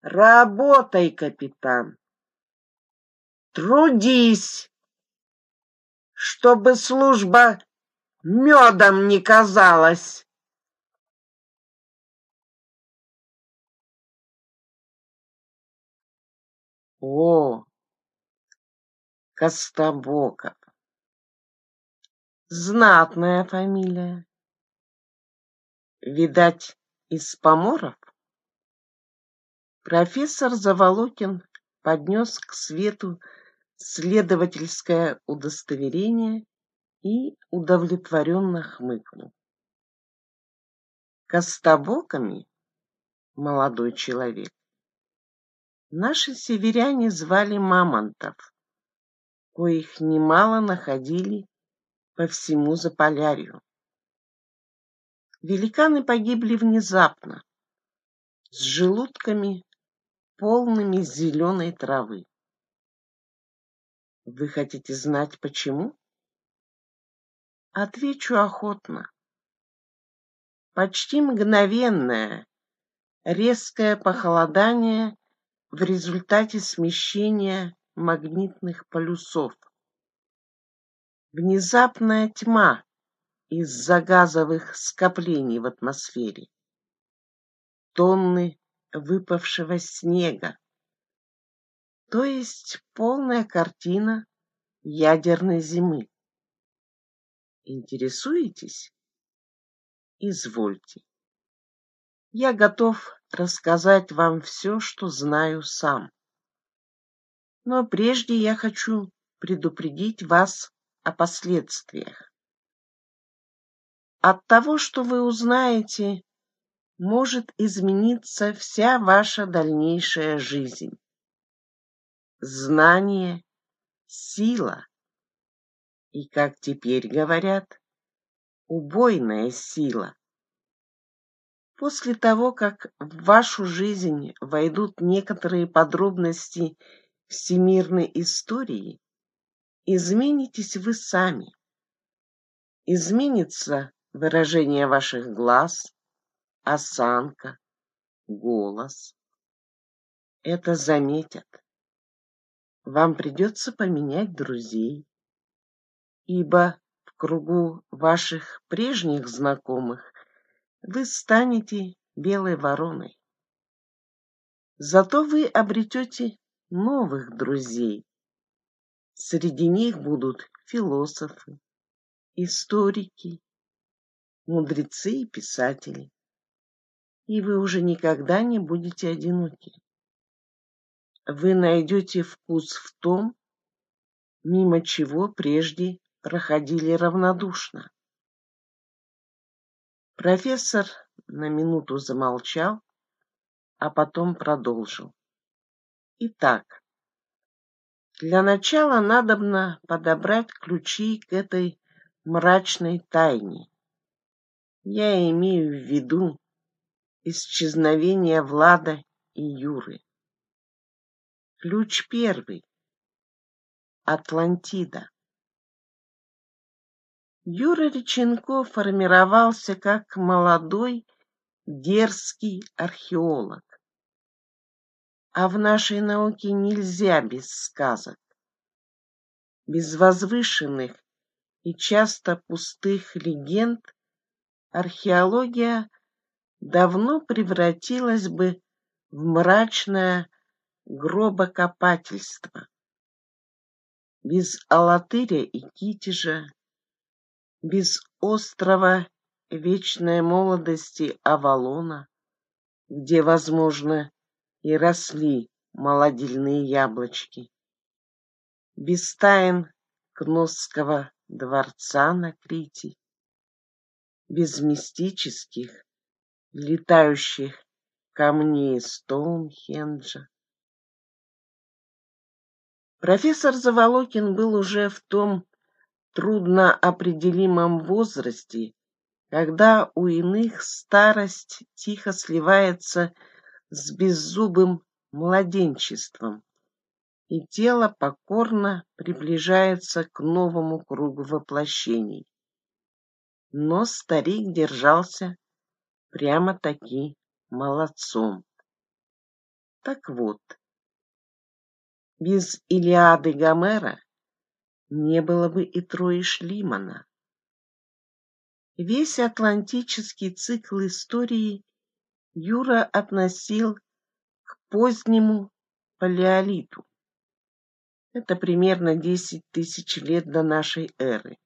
Работай, капитан. Трудись, чтобы служба медом не казалась. О, Костобоков. Знатная фамилия. Видать, из поморов? Профессор Заволокин поднес к свету следовательское удостоверение и удовлетворенно хмыкнул. Костобоками, молодой человек, наши северяне звали мамонтов, коих немало находили по всему Заполярью. Великаны погибли внезапно, с желудками, полными зеленой травы. Вы хотите знать, почему? Отвечу охотно. Почти мгновенное, резкое похолодание в результате смещения магнитных полюсов. Внезапная тьма из-за газовых скоплений в атмосфере. Тонны выпавшего снега. То есть полная картина ядерной зимы. Интересуетесь? Извольте. Я готов рассказать вам все, что знаю сам. Но прежде я хочу предупредить вас о последствиях. От того, что вы узнаете, может измениться вся ваша дальнейшая жизнь. Знание — сила. И, как теперь говорят, убойная сила. После того, как в вашу жизнь войдут некоторые подробности всемирной истории, изменитесь вы сами. Изменится выражение ваших глаз, осанка, голос. Это заметят. Вам придется поменять друзей, ибо в кругу ваших прежних знакомых вы станете белой вороной. Зато вы обретете новых друзей. Среди них будут философы, историки, мудрецы и писатели и вы уже никогда не будете одиноки. Вы найдете вкус в том, мимо чего прежде проходили равнодушно. Профессор на минуту замолчал, а потом продолжил. Итак, для начала надобно подобрать ключи к этой мрачной тайне. Я имею в виду исчезновение Влада и Юры. Ключ первый. Атлантида. Юра Реченко формировался как молодой дерзкий археолог. А в нашей науке нельзя без сказок, без возвышенных и часто пустых легенд археология давно превратилась бы в мрачное гробокопательство. Без Алатыря и Китежа, без острова вечной молодости Авалона, где, возможно, и росли молодильные яблочки, без тайн Кносского дворца на Крите, без мистических летающих камней Стоунхенджа. Профессор Заволокин был уже в том трудноопределимом возрасте, когда у иных старость тихо сливается с беззубым младенчеством, и тело покорно приближается к новому кругу воплощений. Но старик держался прямо-таки молодцом. Так вот, без Илиады Гомера не было бы и Трои Шлимана. Весь атлантический цикл истории Юра относил к позднему палеолиту. Это примерно 10 тысяч лет до нашей эры.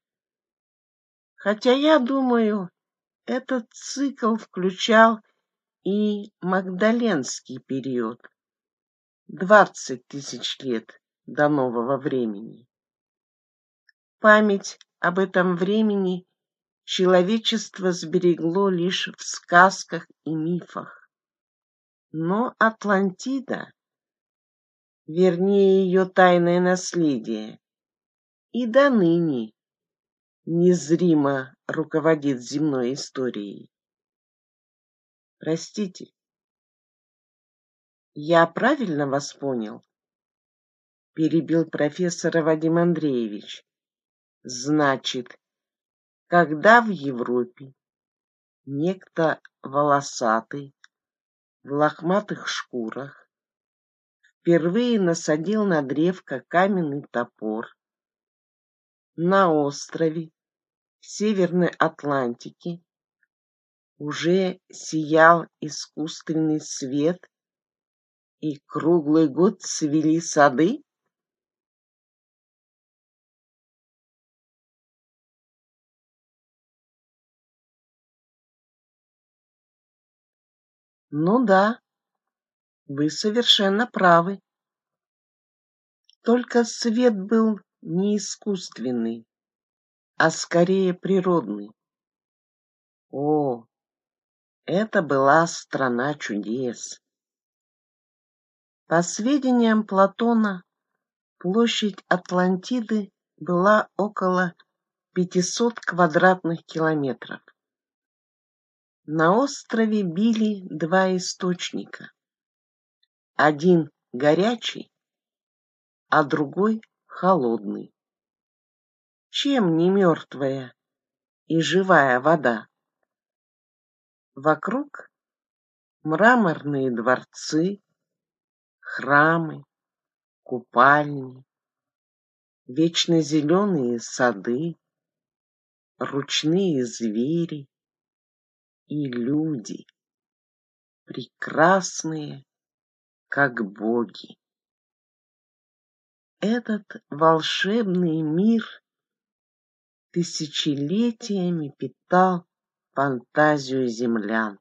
Хотя я думаю, этот цикл включал и Магдаленский период, 20 тысяч лет до нового времени. Память об этом времени человечество сберегло лишь в сказках и мифах. Но Атлантида, вернее ее тайное наследие, и до ныне незримо руководит земной историей. Простите, я правильно вас понял? Перебил профессора Вадим Андреевич. Значит, когда в Европе некто волосатый в лохматых шкурах впервые насадил на древко каменный топор, на острове Северной Атлантике уже сиял искусственный свет и круглый год цвели сады? Ну да, вы совершенно правы. Только свет был не искусственный, а скорее природный. О, это была страна чудес. По сведениям Платона, площадь Атлантиды была около 500 квадратных километров. На острове били два источника. Один горячий, а другой холодный. Чем не мертвая и живая вода? Вокруг мраморные дворцы, храмы, купальни, вечно зеленые сады, ручные звери и люди, прекрасные, как боги. Этот волшебный мир тысячелетиями питал фантазию землян.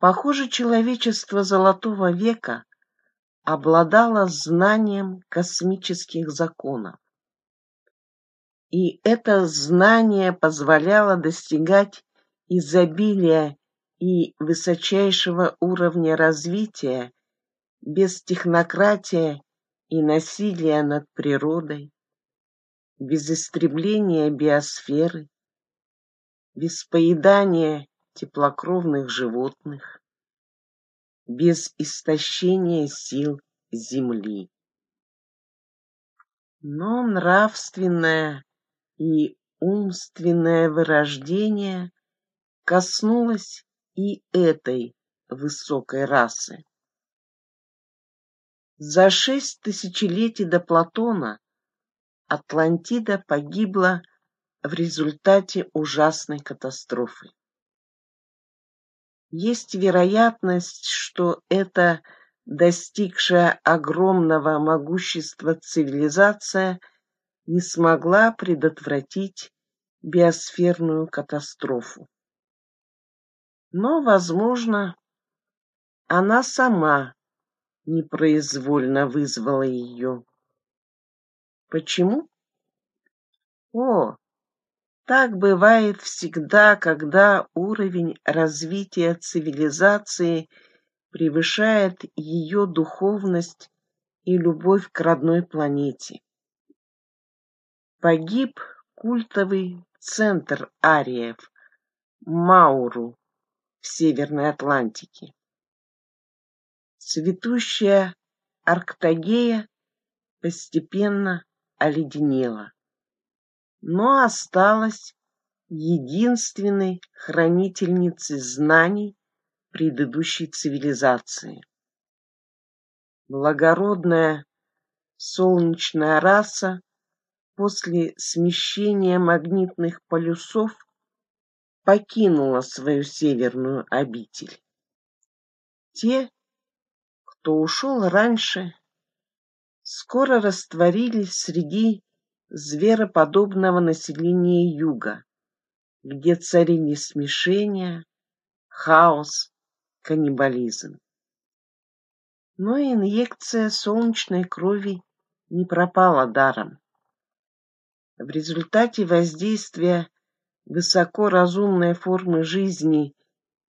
Похоже, человечество Золотого века обладало знанием космических законов. И это знание позволяло достигать изобилия и высочайшего уровня развития без технократии и насилия над природой, без истребления биосферы, без поедания теплокровных животных, без истощения сил Земли. Но нравственное и умственное вырождение коснулось и этой высокой расы. За шесть тысячелетий до Платона Атлантида погибла в результате ужасной катастрофы. Есть вероятность, что эта достигшая огромного могущества цивилизация не смогла предотвратить биосферную катастрофу. Но, возможно, она сама непроизвольно вызвала ее. Почему? О, так бывает всегда, когда уровень развития цивилизации превышает ее духовность и любовь к родной планете. Погиб культовый центр ариев Мауру в Северной Атлантике. Цветущая Арктагея постепенно оледенела. но осталась единственной хранительницей знаний предыдущей цивилизации. Благородная солнечная раса после смещения магнитных полюсов покинула свою северную обитель. Те, кто ушел раньше, скоро растворились среди звероподобного населения юга, где царили смешения, хаос, каннибализм. Но инъекция солнечной крови не пропала даром. В результате воздействия высокоразумной формы жизни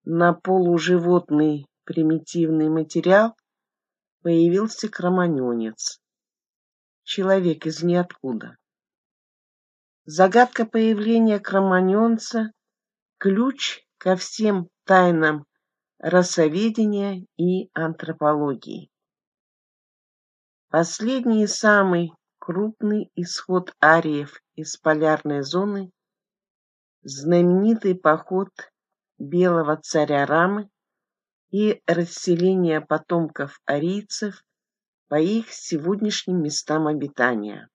на полуживотный примитивный материал появился кроманьонец, человек из ниоткуда. Загадка появления кроманьонца — ключ ко всем тайнам расоведения и антропологии. Последний и самый крупный исход ариев из полярной зоны — знаменитый поход белого царя Рамы и расселение потомков арийцев по их сегодняшним местам обитания.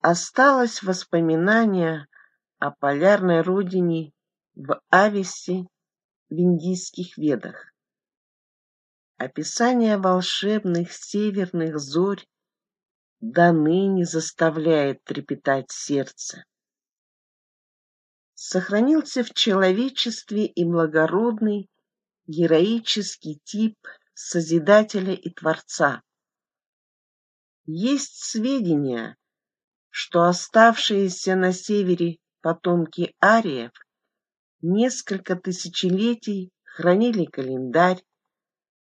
Осталось воспоминание о полярной родине в Ависе в индийских ведах. Описание волшебных северных зорь до ныне заставляет трепетать сердце. Сохранился в человечестве и благородный, героический тип Созидателя и Творца. Есть сведения, что оставшиеся на севере потомки ариев несколько тысячелетий хранили календарь,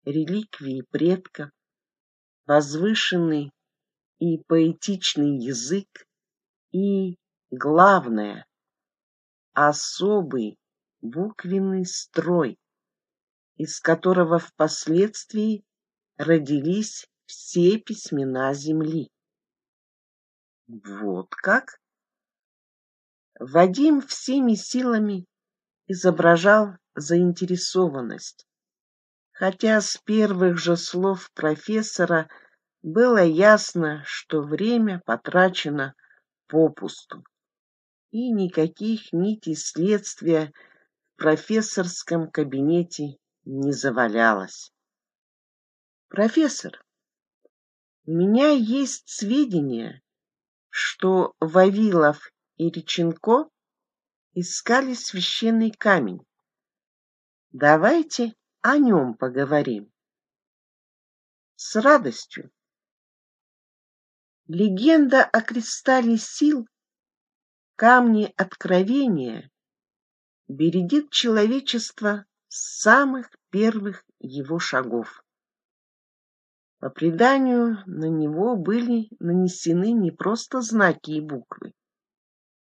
реликвии предков, возвышенный и поэтичный язык и, главное, особый буквенный строй, из которого впоследствии родились все письмена Земли. Вот как? Вадим всеми силами изображал заинтересованность, хотя с первых же слов профессора было ясно, что время потрачено попусту, и никаких нитей следствия в профессорском кабинете не завалялось. Профессор, у меня есть сведения, что Вавилов и Реченко искали священный камень. Давайте о нем поговорим. С радостью. Легенда о кристалле сил, камне откровения, бередит человечество с самых первых его шагов. По преданию, на него были нанесены не просто знаки и буквы,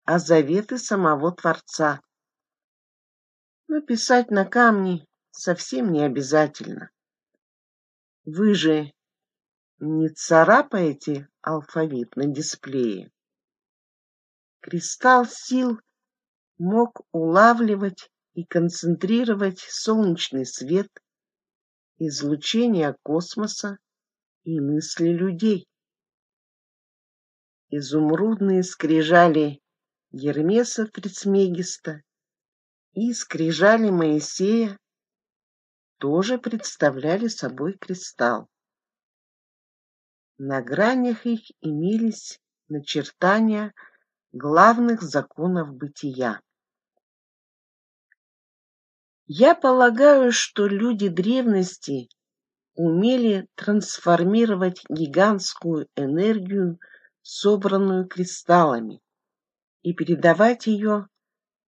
а заветы самого Творца. Но писать на камне совсем не обязательно. Вы же не царапаете алфавит на дисплее. Кристалл сил мог улавливать и концентрировать солнечный свет, излучение космоса и мысли людей. Изумрудные скрижали Гермеса Трицмегиста и скрижали Моисея тоже представляли собой кристалл. На гранях их имелись начертания главных законов бытия. Я полагаю, что люди древности умели трансформировать гигантскую энергию, собранную кристаллами, и передавать ее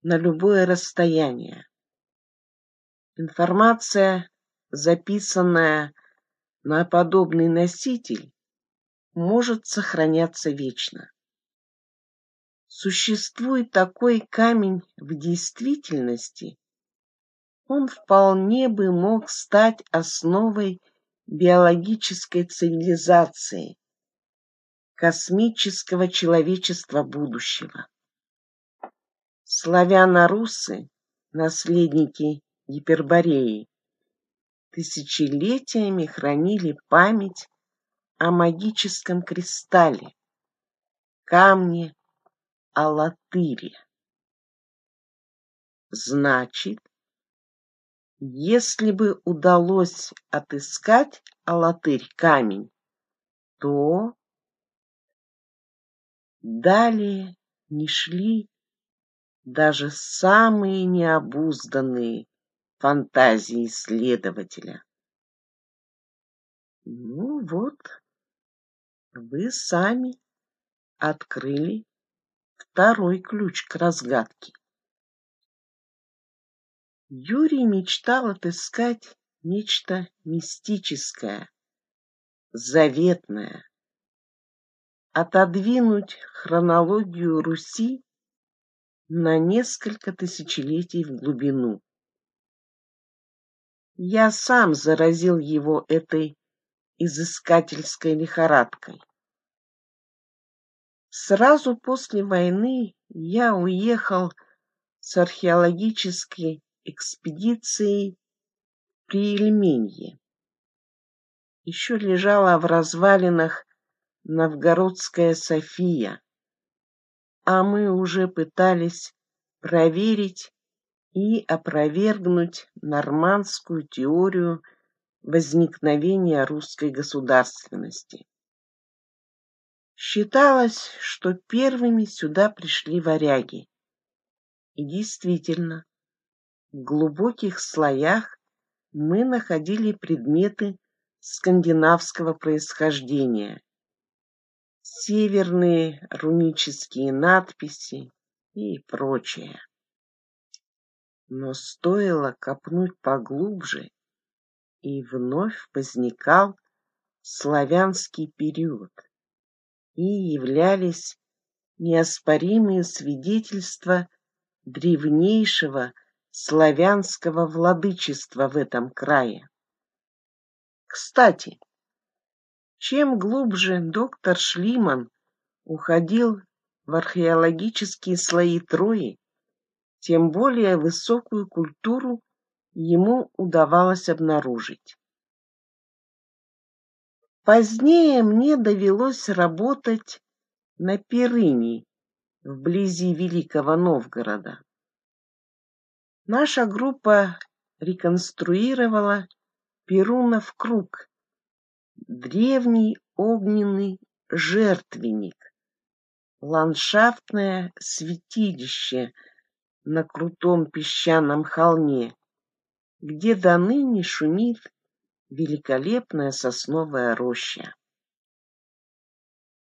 на любое расстояние. Информация, записанная на подобный носитель, может сохраняться вечно. Существует такой камень в действительности, он вполне бы мог стать основой биологической цивилизации, космического человечества будущего. Славяно-русы, наследники Гипербореи, тысячелетиями хранили память о магическом кристалле, камне Алатыре. Значит, если бы удалось отыскать Алатырь камень, то далее не шли даже самые необузданные фантазии исследователя. Ну вот, вы сами открыли второй ключ к разгадке. Юрий мечтал отыскать нечто мистическое, заветное, отодвинуть хронологию Руси на несколько тысячелетий в глубину. Я сам заразил его этой изыскательской лихорадкой. Сразу после войны я уехал с археологической экспедицией при Ильменье. Еще лежала в развалинах Новгородская София, а мы уже пытались проверить и опровергнуть нормандскую теорию возникновения русской государственности. Считалось, что первыми сюда пришли варяги. И действительно, глубоких слоях мы находили предметы скандинавского происхождения. Северные рунические надписи и прочее. Но стоило копнуть поглубже, и вновь возникал славянский период, и являлись неоспоримые свидетельства древнейшего славянского владычества в этом крае. Кстати, чем глубже доктор Шлиман уходил в археологические слои Трои, тем более высокую культуру ему удавалось обнаружить. Позднее мне довелось работать на Перыни, вблизи Великого Новгорода. Наша группа реконструировала Перунов круг, древний огненный жертвенник, ландшафтное святилище на крутом песчаном холме, где до ныне шумит великолепная сосновая роща.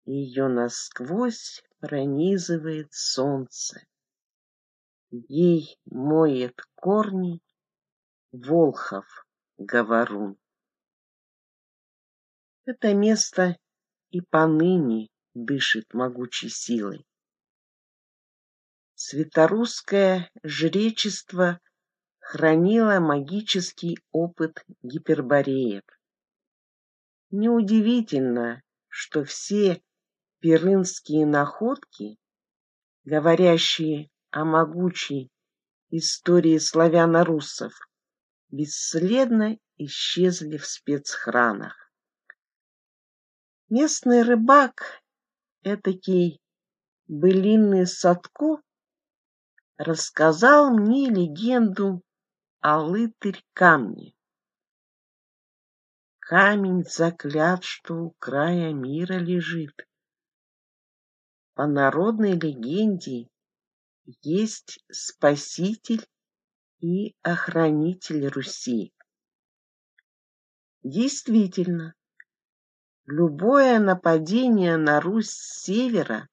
Ее насквозь пронизывает солнце. Ей моет корни Волхов Говорун. Это место и поныне дышит могучей силой. Светорусское жречество хранило магический опыт гипербореев. Неудивительно, что все перынские находки, говорящие о могучей истории славяно-руссов бесследно исчезли в спецхранах. Местный рыбак, этакий былинный Садко, рассказал мне легенду о лытырь камне. Камень заклят, что у края мира лежит. По народной легенде есть спаситель и охранитель Руси. Действительно, любое нападение на Русь с севера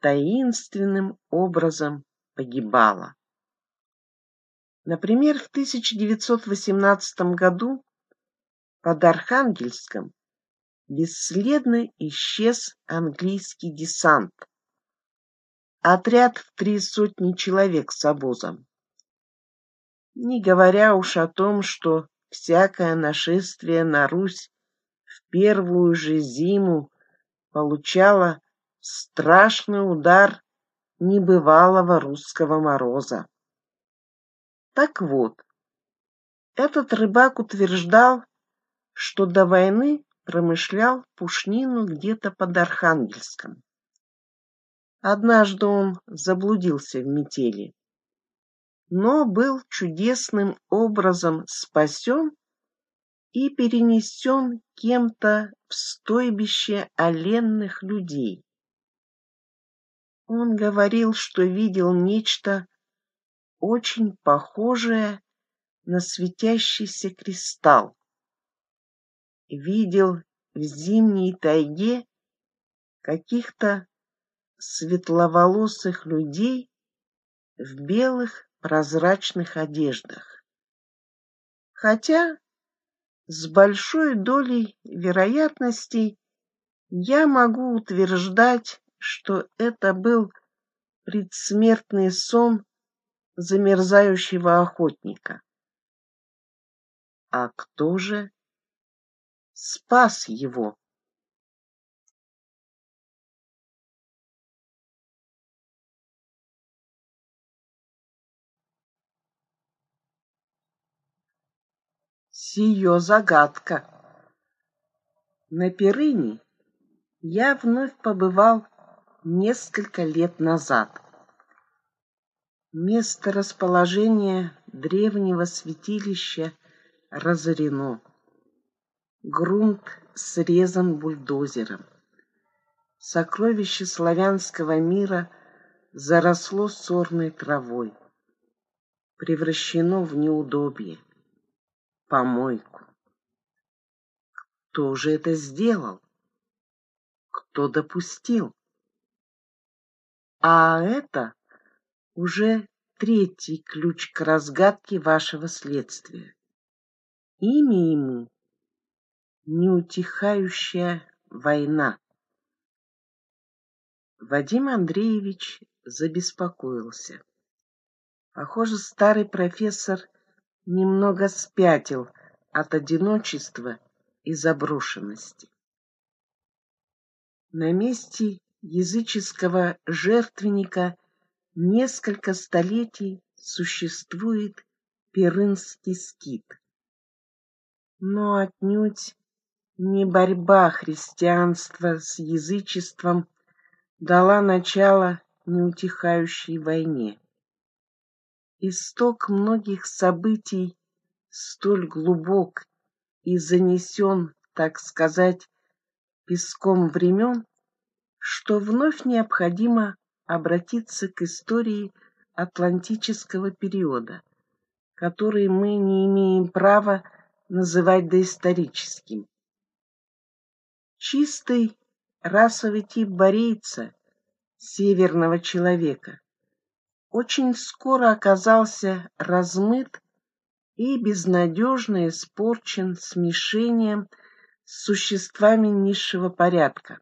таинственным образом погибало. Например, в 1918 году под Архангельском бесследно исчез английский десант, отряд в три сотни человек с обозом. Не говоря уж о том, что всякое нашествие на Русь в первую же зиму получала страшный удар небывалого русского мороза. Так вот, этот рыбак утверждал, что до войны промышлял пушнину где-то под Архангельском. Однажды он заблудился в метели, но был чудесным образом спасен и перенесен кем-то в стойбище оленных людей. Он говорил, что видел нечто очень похожее на светящийся кристалл. Видел в зимней тайге каких-то светловолосых людей в белых прозрачных одеждах. Хотя с большой долей вероятности я могу утверждать, что это был предсмертный сон замерзающего охотника. А кто же спас его? Сие загадка. На Перыне я вновь побывал несколько лет назад. Место расположения древнего святилища разорено. Грунт срезан бульдозером. Сокровище славянского мира заросло сорной травой, превращено в неудобье, помойку. Кто же это сделал? Кто допустил? А это уже третий ключ к разгадке вашего следствия. Имя ему — неутихающая война. Вадим Андреевич забеспокоился. Похоже, старый профессор немного спятил от одиночества и заброшенности. На месте языческого жертвенника несколько столетий существует перынский скит. Но отнюдь не борьба христианства с язычеством дала начало неутихающей войне. Исток многих событий столь глубок и занесен, так сказать, песком времен, что вновь необходимо обратиться к истории атлантического периода, который мы не имеем права называть доисторическим. Чистый расовый тип борейца, северного человека, очень скоро оказался размыт и безнадежно испорчен смешением с существами низшего порядка,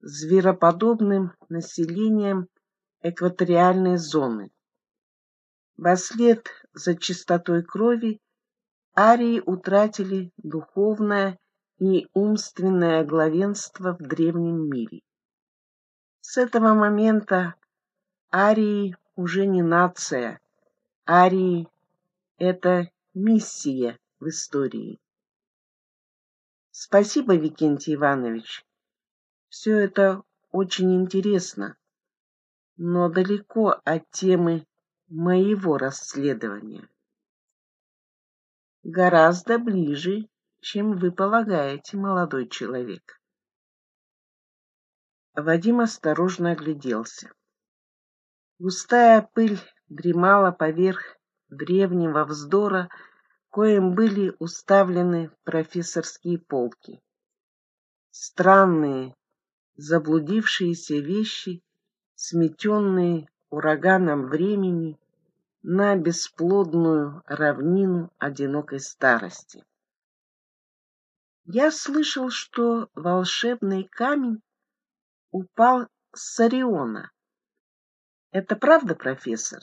звероподобным населением экваториальной зоны. Вослед за чистотой крови арии утратили духовное и умственное главенство в древнем мире. С этого момента арии уже не нация, арии — это миссия в истории. Спасибо, Викентий Иванович, все это очень интересно, но далеко от темы моего расследования. Гораздо ближе, чем вы полагаете, молодой человек. Вадим осторожно огляделся. Густая пыль дремала поверх древнего вздора, коим были уставлены профессорские полки. Странные, заблудившиеся вещи, сметенные ураганом времени на бесплодную равнину одинокой старости. Я слышал, что волшебный камень упал с Ориона. Это правда, профессор?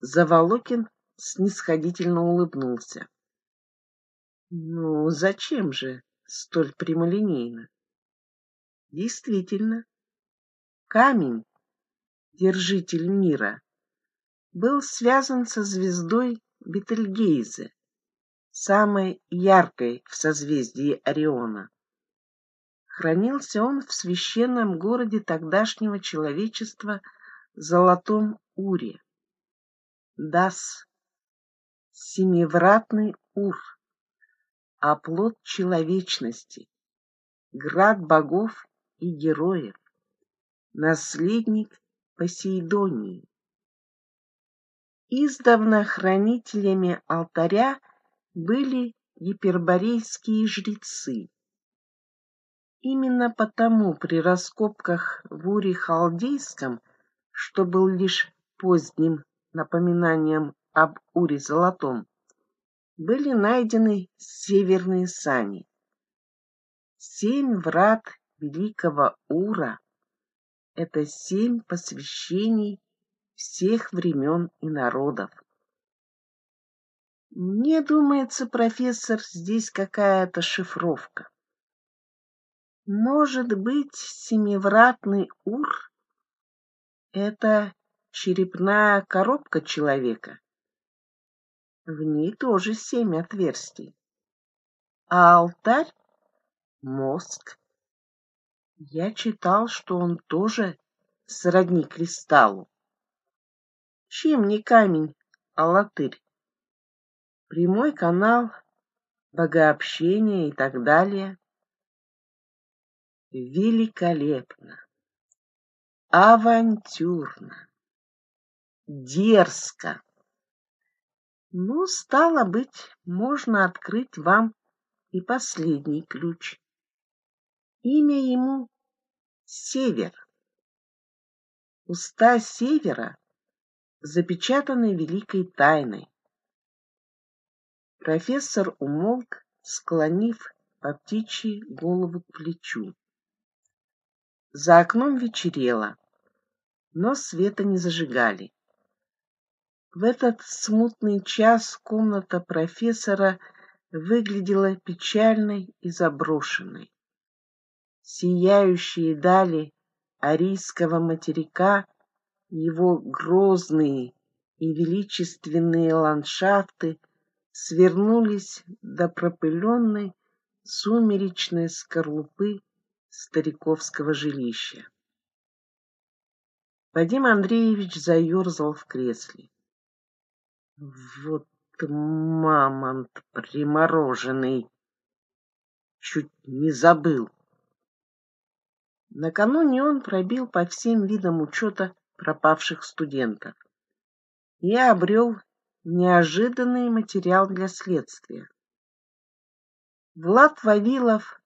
Заволокин снисходительно улыбнулся. Ну, зачем же столь прямолинейно? Действительно, камень, держитель мира, был связан со звездой Бетельгейзе, самой яркой в созвездии Ориона. Хранился он в священном городе тогдашнего человечества Золотом Уре. Дас, семивратный Ур, оплот человечности, град богов и героев, наследник Посейдонии. Издавна хранителями алтаря были гиперборейские жрецы. Именно потому при раскопках в Уре-Халдейском, что был лишь поздним напоминанием об Уре Золотом, были найдены северные сани. Семь врат великого Ура — это семь посвящений всех времен и народов. Мне думается, профессор, здесь какая-то шифровка. Может быть, семивратный ур — это черепная коробка человека? В ней тоже семь отверстий. А алтарь — мозг. Я читал, что он тоже сродни кристаллу. Чем не камень, а латырь? прямой канал, богообщение и так далее. Великолепно, авантюрно, дерзко. Ну, стало быть, можно открыть вам и последний ключ. Имя ему — Север. Уста Севера запечатаны великой тайной. Профессор умолк, склонив по птичьи голову к плечу. За окном вечерело, но света не зажигали. В этот смутный час комната профессора выглядела печальной и заброшенной. Сияющие дали арийского материка, его грозные и величественные ландшафты — свернулись до пропыленной сумеречной скорлупы стариковского жилища. Вадим Андреевич заерзал в кресле. Вот мамонт примороженный. Чуть не забыл. Накануне он пробил по всем видам учета пропавших студентов и обрел неожиданный материал для следствия. Влад Вавилов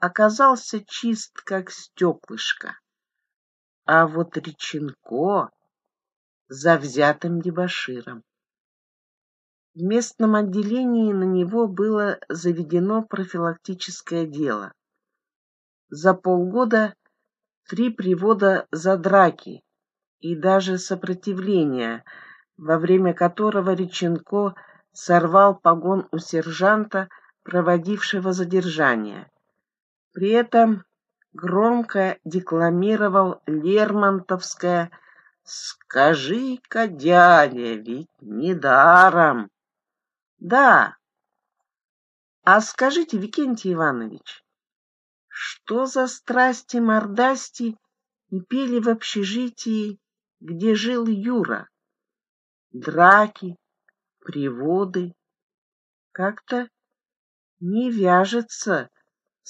оказался чист, как стеклышко, а вот Реченко завзятым дебоширом. В местном отделении на него было заведено профилактическое дело. За полгода три привода за драки и даже сопротивление – во время которого Реченко сорвал погон у сержанта, проводившего задержание. При этом громко декламировал Лермонтовское «Скажи-ка, дядя, ведь недаром». Да. А скажите, Викентий Иванович, что за страсти-мордасти и пели в общежитии, где жил Юра? драки, приводы как-то не вяжется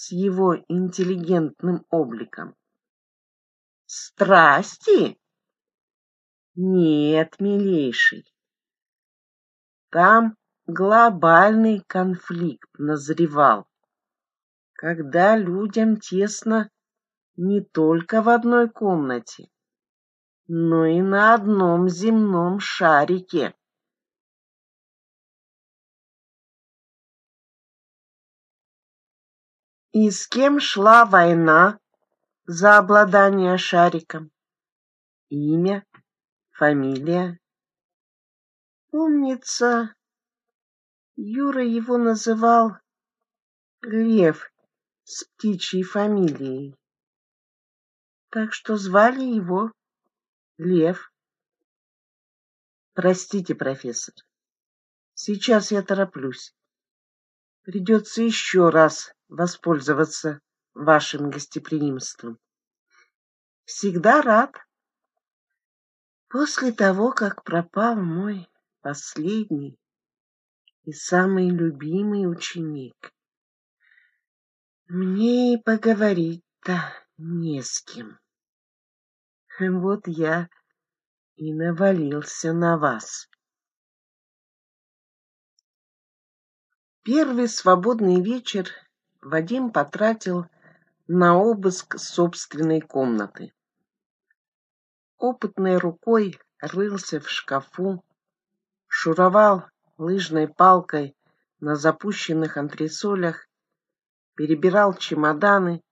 с его интеллигентным обликом. Страсти? Нет, милейший. Там глобальный конфликт назревал, когда людям тесно не только в одной комнате, но и на одном земном шарике. И с кем шла война за обладание шариком? Имя, фамилия? Помнится, Юра его называл Лев с птичьей фамилией. Так что звали его Лев. Простите, профессор. Сейчас я тороплюсь. Придется еще раз воспользоваться вашим гостеприимством. Всегда рад. После того, как пропал мой последний и самый любимый ученик, мне и поговорить-то не с кем. Вот я и навалился на вас. Первый свободный вечер Вадим потратил на обыск собственной комнаты. Опытной рукой рылся в шкафу, шуровал лыжной палкой на запущенных антресолях, перебирал чемоданы,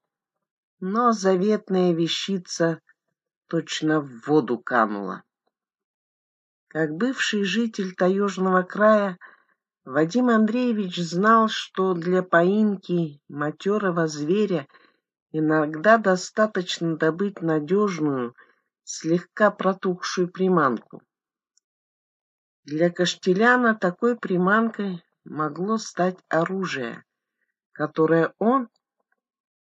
но заветная вещица точно в воду канула. Как бывший житель таежного края, Вадим Андреевич знал, что для поимки матерого зверя иногда достаточно добыть надежную, слегка протухшую приманку. Для Каштеляна такой приманкой могло стать оружие, которое он,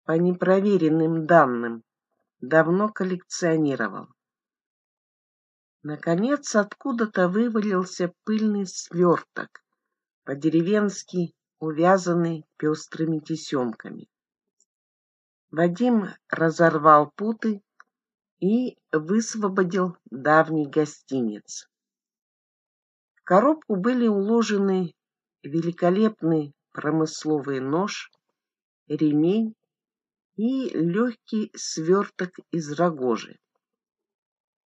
по непроверенным данным, давно коллекционировал. Наконец откуда-то вывалился пыльный сверток, по-деревенски увязанный пестрыми тесемками. Вадим разорвал путы и высвободил давний гостиниц коробку были уложены великолепный промысловый нож, ремень и легкий сверток из рогожи.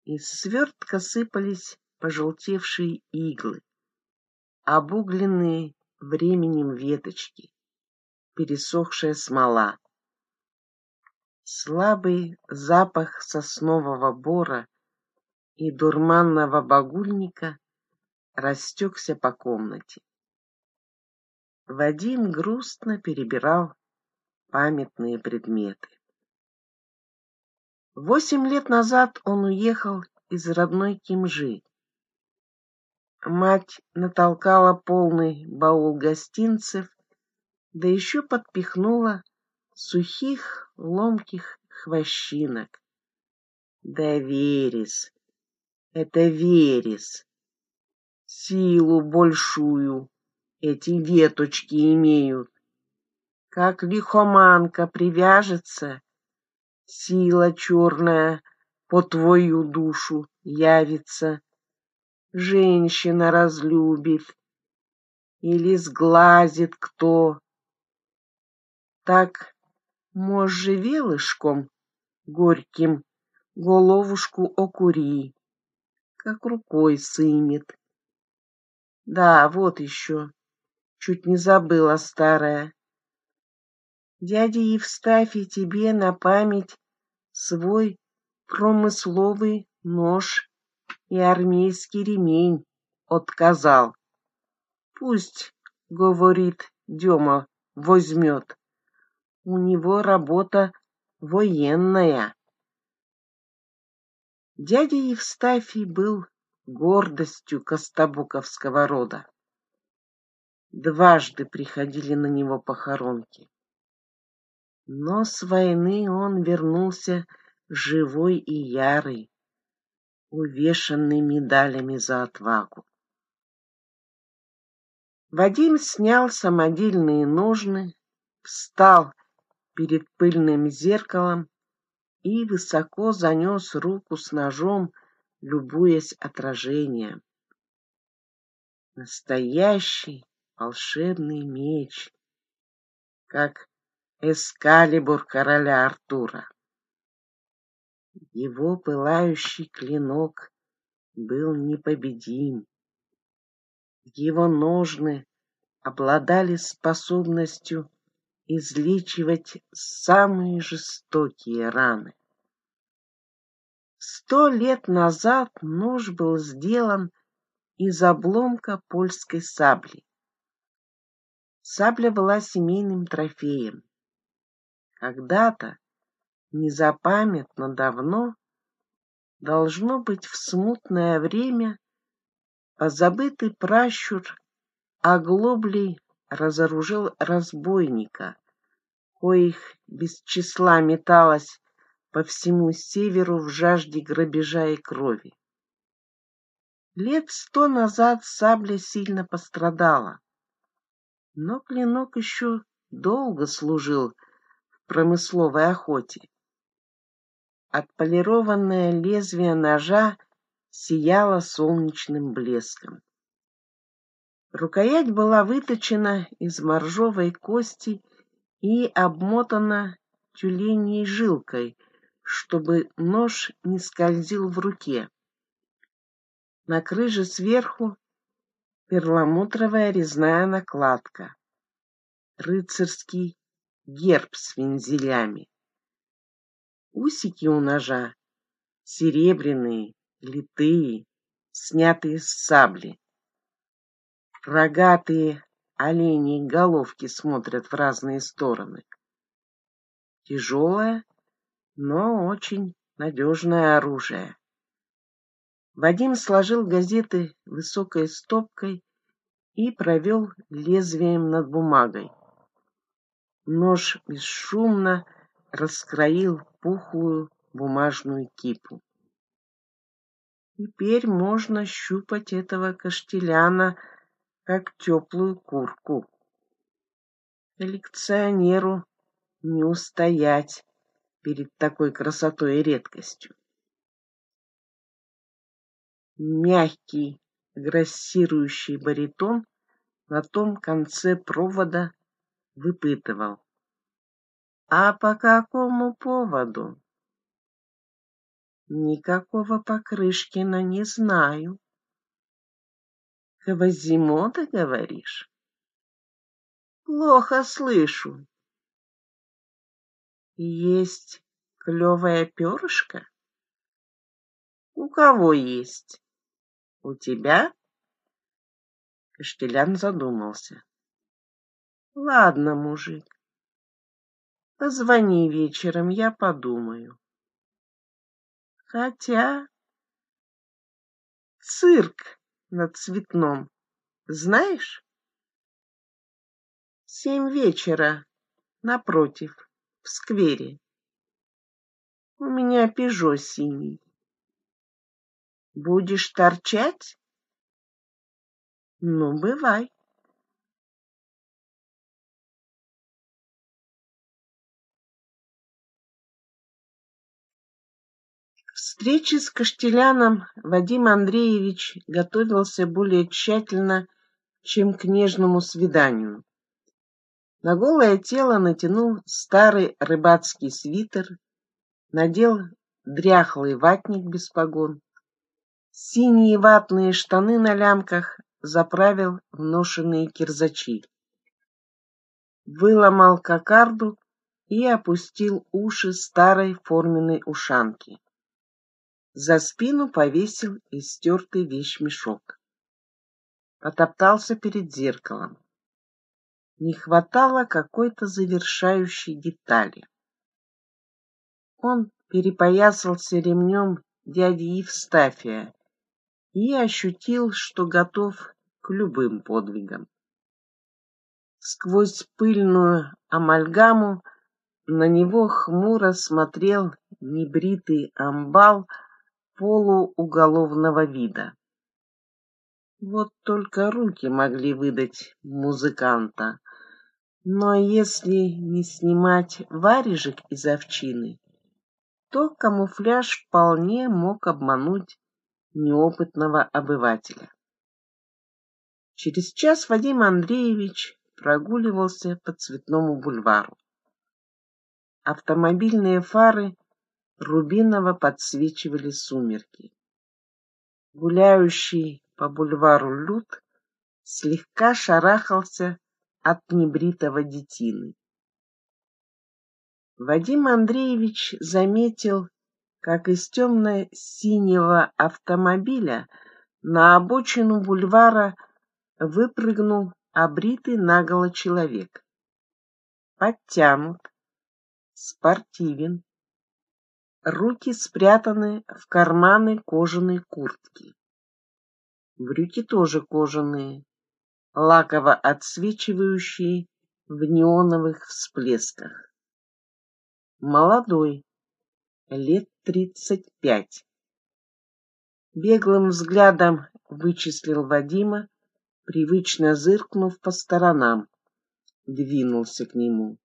Из свертка сыпались пожелтевшие иглы, обугленные временем веточки, пересохшая смола. Слабый запах соснового бора и дурманного багульника растекся по комнате. Вадим грустно перебирал памятные предметы. Восемь лет назад он уехал из родной Кимжи. Мать натолкала полный баул гостинцев, да еще подпихнула сухих ломких хвощинок. Да верес, это верес, силу большую эти веточки имеют. Как лихоманка привяжется, сила черная по твою душу явится. Женщина разлюбит или сглазит кто. Так, може, велышком горьким головушку окури, как рукой сымет. Да, вот еще. Чуть не забыла старая. Дядя Евстафий тебе на память свой промысловый нож и армейский ремень отказал. Пусть, говорит, Дема возьмет. У него работа военная. Дядя Евстафий был гордостью Костобуковского рода. Дважды приходили на него похоронки. Но с войны он вернулся живой и ярый, увешанный медалями за отвагу. Вадим снял самодельные ножны, встал перед пыльным зеркалом и высоко занес руку с ножом любуясь отражением. Настоящий волшебный меч, как эскалибур короля Артура. Его пылающий клинок был непобедим. Его ножны обладали способностью излечивать самые жестокие раны. Сто лет назад нож был сделан из обломка польской сабли. Сабля была семейным трофеем. Когда-то незапамятно давно, должно быть, в смутное время позабытый пращур оглоблей разоружил разбойника, коих без числа металось по всему северу в жажде грабежа и крови. Лет сто назад сабля сильно пострадала, но клинок еще долго служил в промысловой охоте. Отполированное лезвие ножа сияло солнечным блеском. Рукоять была выточена из моржовой кости и обмотана тюленей жилкой, чтобы нож не скользил в руке. На крыше сверху перламутровая резная накладка, рыцарский герб с вензелями. Усики у ножа серебряные, литые, снятые с сабли. Рогатые оленьи головки смотрят в разные стороны. Тяжелое, но очень надежное оружие. Вадим сложил газеты высокой стопкой и провел лезвием над бумагой. Нож бесшумно раскроил пухлую бумажную кипу. Теперь можно щупать этого каштеляна, как теплую курку. Коллекционеру не устоять перед такой красотой и редкостью. Мягкий, грассирующий баритон на том конце провода выпытывал. А по какому поводу? Никакого Покрышкина не знаю. Квазимода, говоришь? Плохо слышу. Есть клевая перышко? У кого есть? У тебя? Каштелян задумался. Ладно, мужик. Позвони вечером, я подумаю. Хотя... Цирк на Цветном, знаешь? Семь вечера, напротив, в сквере. У меня пижо синий. Будешь торчать? Ну, бывай. Встрече с Каштеляном Вадим Андреевич готовился более тщательно, чем к нежному свиданию. На голое тело натянул старый рыбацкий свитер, надел дряхлый ватник без погон, синие ватные штаны на лямках заправил в ношеные кирзачи. Выломал кокарду и опустил уши старой форменной ушанки. За спину повесил истертый вещмешок. Потоптался перед зеркалом. Не хватало какой-то завершающей детали. Он перепоясался ремнем дяди Евстафия и ощутил, что готов к любым подвигам. Сквозь пыльную амальгаму на него хмуро смотрел небритый амбал полууголовного вида. Вот только руки могли выдать музыканта. Но если не снимать варежек из овчины, то камуфляж вполне мог обмануть неопытного обывателя. Через час Вадим Андреевич прогуливался по Цветному бульвару. Автомобильные фары рубиново подсвечивали сумерки. Гуляющий по бульвару люд слегка шарахался от небритого детины. Вадим Андреевич заметил, как из темно-синего автомобиля на обочину бульвара выпрыгнул обритый наголо человек. Подтянут, спортивен, руки спрятаны в карманы кожаной куртки. Брюки тоже кожаные, лаково отсвечивающие в неоновых всплесках. Молодой, лет тридцать пять. Беглым взглядом вычислил Вадима, привычно зыркнув по сторонам, двинулся к нему.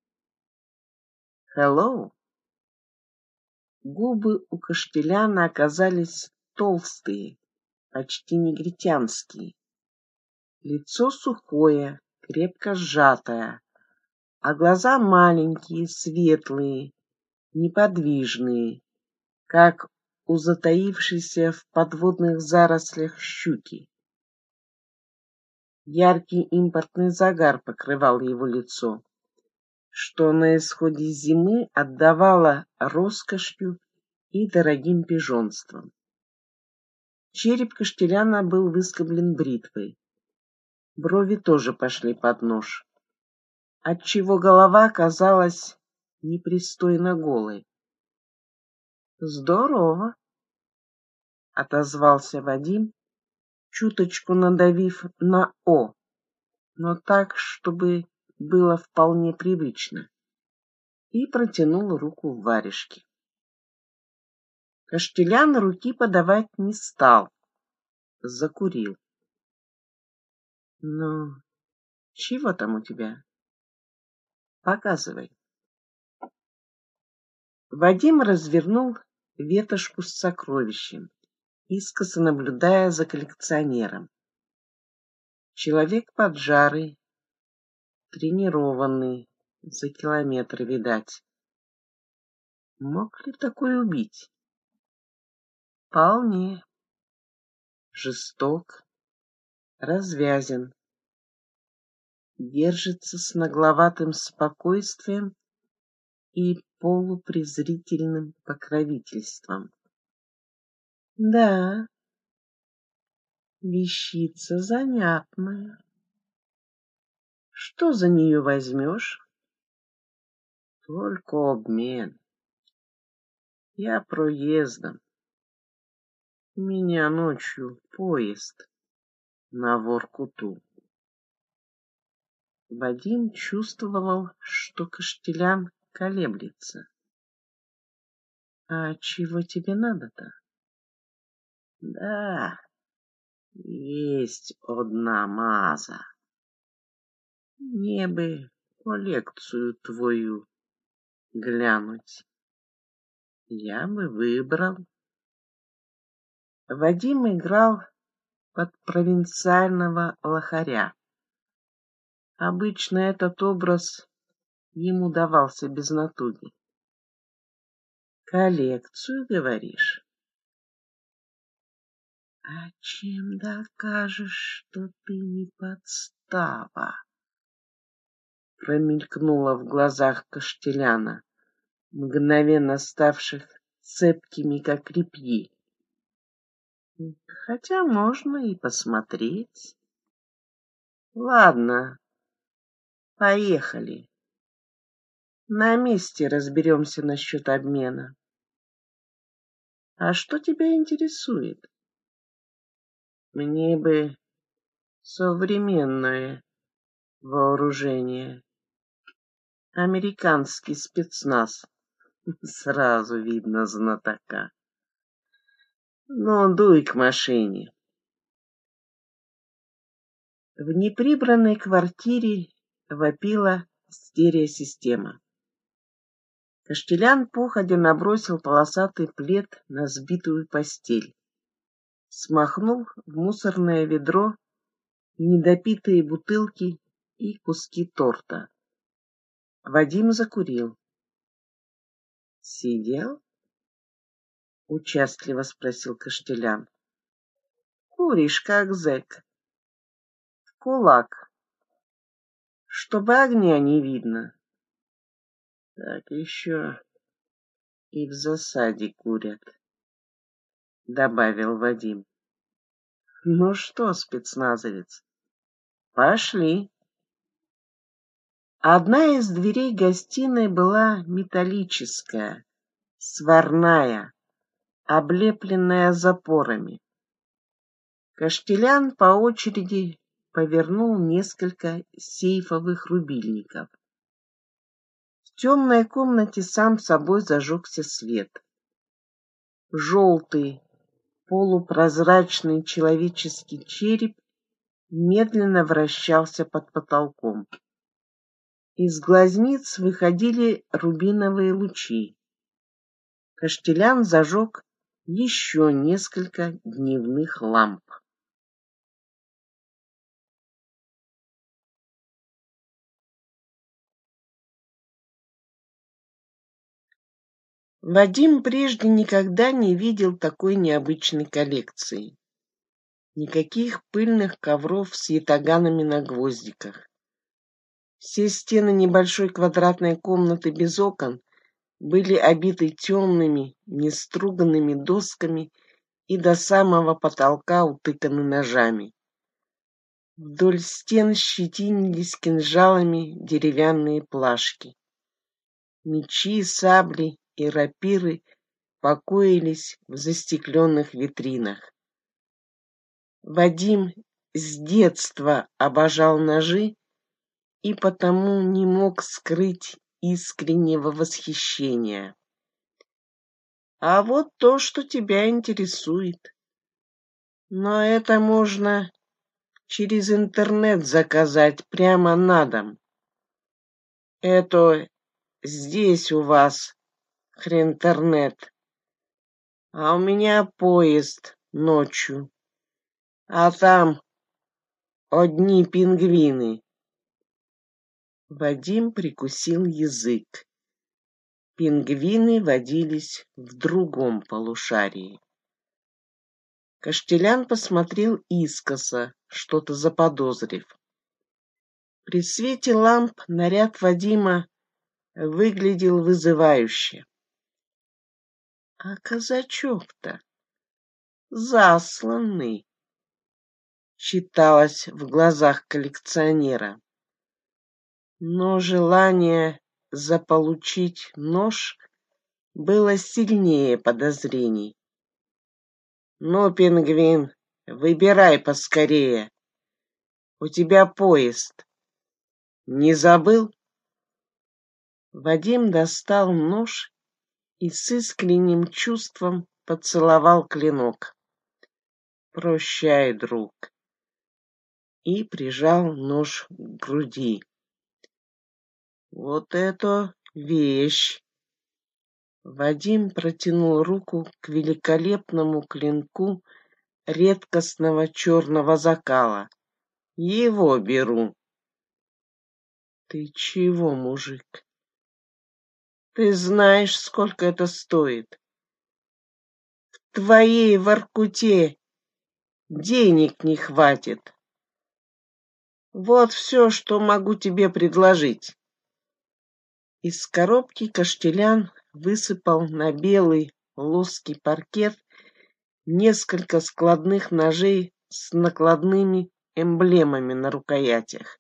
«Hello!» Губы у Каштеляна оказались толстые, почти негритянские. Лицо сухое, крепко сжатое, а глаза маленькие, светлые, неподвижные, как у затаившейся в подводных зарослях щуки. Яркий импортный загар покрывал его лицо, что на исходе зимы отдавало роскошью и дорогим пижонством. Череп Каштеляна был выскоблен бритвой. Брови тоже пошли под нож, отчего голова казалась непристойно голой. Здорово, отозвался Вадим, чуточку надавив на «о», но так, чтобы было вполне привычно, и протянул руку в варежке. Каштелян руки подавать не стал, закурил. Ну, чего там у тебя? Показывай. Вадим развернул ветошку с сокровищем искоса наблюдая за коллекционером. Человек поджарый, тренированный, за километры видать. Мог ли такой убить? Вполне. Жесток, развязен, держится с нагловатым спокойствием и полупрезрительным покровительством. Да, вещица занятная. Что за нее возьмешь? Только обмен. Я проездом. Меня ночью поезд на Воркуту. Вадим чувствовал, что Каштелян колеблется. А чего тебе надо-то? Да, есть одна маза. Не бы коллекцию твою глянуть. Я бы выбрал. Вадим играл под провинциального лохаря. Обычно этот образ ему давался без натуги. Коллекцию, говоришь? А чем докажешь, что ты не подстава? Промелькнуло в глазах Каштеляна, мгновенно ставших цепкими, как репьи. Хотя можно и посмотреть. Ладно, поехали. На месте разберемся насчет обмена. А что тебя интересует? Мне бы современное вооружение. Американский спецназ. Сразу видно знатока. Ну, дуй к машине. В неприбранной квартире вопила стереосистема. Каштелян походя набросил полосатый плед на сбитую постель смахнул в мусорное ведро недопитые бутылки и куски торта. Вадим закурил. Сидел? Участливо спросил Каштелян. Куришь, как зэк. В кулак. Чтобы огня не видно. Так еще и в засаде курят добавил Вадим. Ну что, спецназовец, пошли. Одна из дверей гостиной была металлическая, сварная, облепленная запорами. Каштелян по очереди повернул несколько сейфовых рубильников. В темной комнате сам собой зажегся свет. Желтый, полупрозрачный человеческий череп медленно вращался под потолком. Из глазниц выходили рубиновые лучи. Каштелян зажег еще несколько дневных ламп. Вадим прежде никогда не видел такой необычной коллекции. Никаких пыльных ковров с ятаганами на гвоздиках. Все стены небольшой квадратной комнаты без окон были обиты темными, неструганными досками и до самого потолка утыканы ножами. Вдоль стен щетинились кинжалами деревянные плашки. Мечи, сабли и рапиры покоились в застекленных витринах. Вадим с детства обожал ножи и потому не мог скрыть искреннего восхищения. А вот то, что тебя интересует. Но это можно через интернет заказать прямо на дом. Это здесь у вас хрентернет. А у меня поезд ночью. А там одни пингвины. Вадим прикусил язык. Пингвины водились в другом полушарии. Каштелян посмотрел искоса, что-то заподозрив. При свете ламп наряд Вадима выглядел вызывающе. А казачок-то засланный, читалось в глазах коллекционера. Но желание заполучить нож было сильнее подозрений. «Ну, пингвин, выбирай поскорее. У тебя поезд. Не забыл?» Вадим достал нож и с искренним чувством поцеловал клинок. «Прощай, друг!» и прижал нож к груди. «Вот это вещь!» Вадим протянул руку к великолепному клинку редкостного черного закала. «Его беру!» «Ты чего, мужик?» Ты знаешь, сколько это стоит. В твоей Воркуте денег не хватит. Вот все, что могу тебе предложить. Из коробки Каштелян высыпал на белый лоский паркет несколько складных ножей с накладными эмблемами на рукоятях.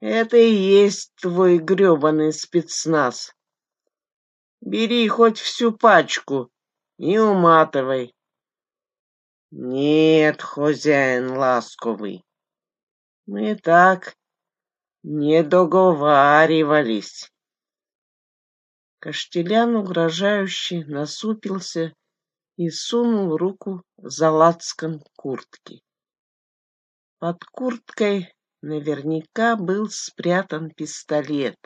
Это и есть твой грёбаный спецназ. Бери хоть всю пачку и уматывай. Нет, хозяин ласковый, мы так не договаривались. Каштелян угрожающе насупился и сунул руку за лацкан куртки. Под курткой наверняка был спрятан пистолет.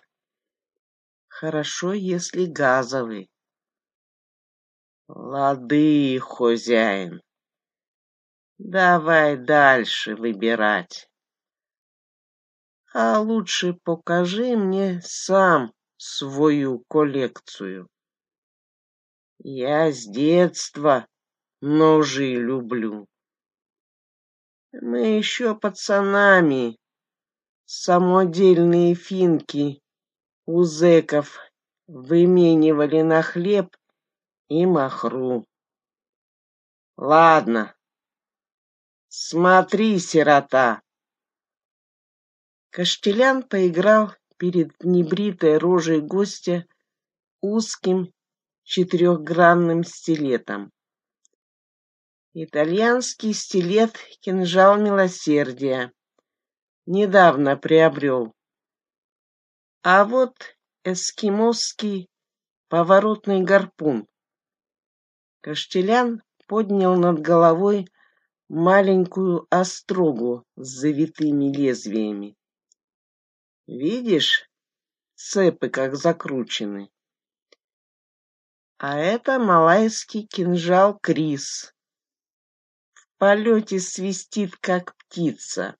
Хорошо, если газовый. Лады, хозяин. Давай дальше выбирать. А лучше покажи мне сам свою коллекцию. Я с детства ножи люблю. Мы еще пацанами самодельные финки у зэков выменивали на хлеб и махру. Ладно, смотри, сирота. Каштелян поиграл перед небритой рожей гостя узким четырехгранным стилетом. Итальянский стилет кинжал милосердия. Недавно приобрел. А вот эскимосский поворотный гарпун. Каштелян поднял над головой маленькую острогу с завитыми лезвиями. Видишь, цепы как закручены. А это малайский кинжал Крис. В полете свистит, как птица.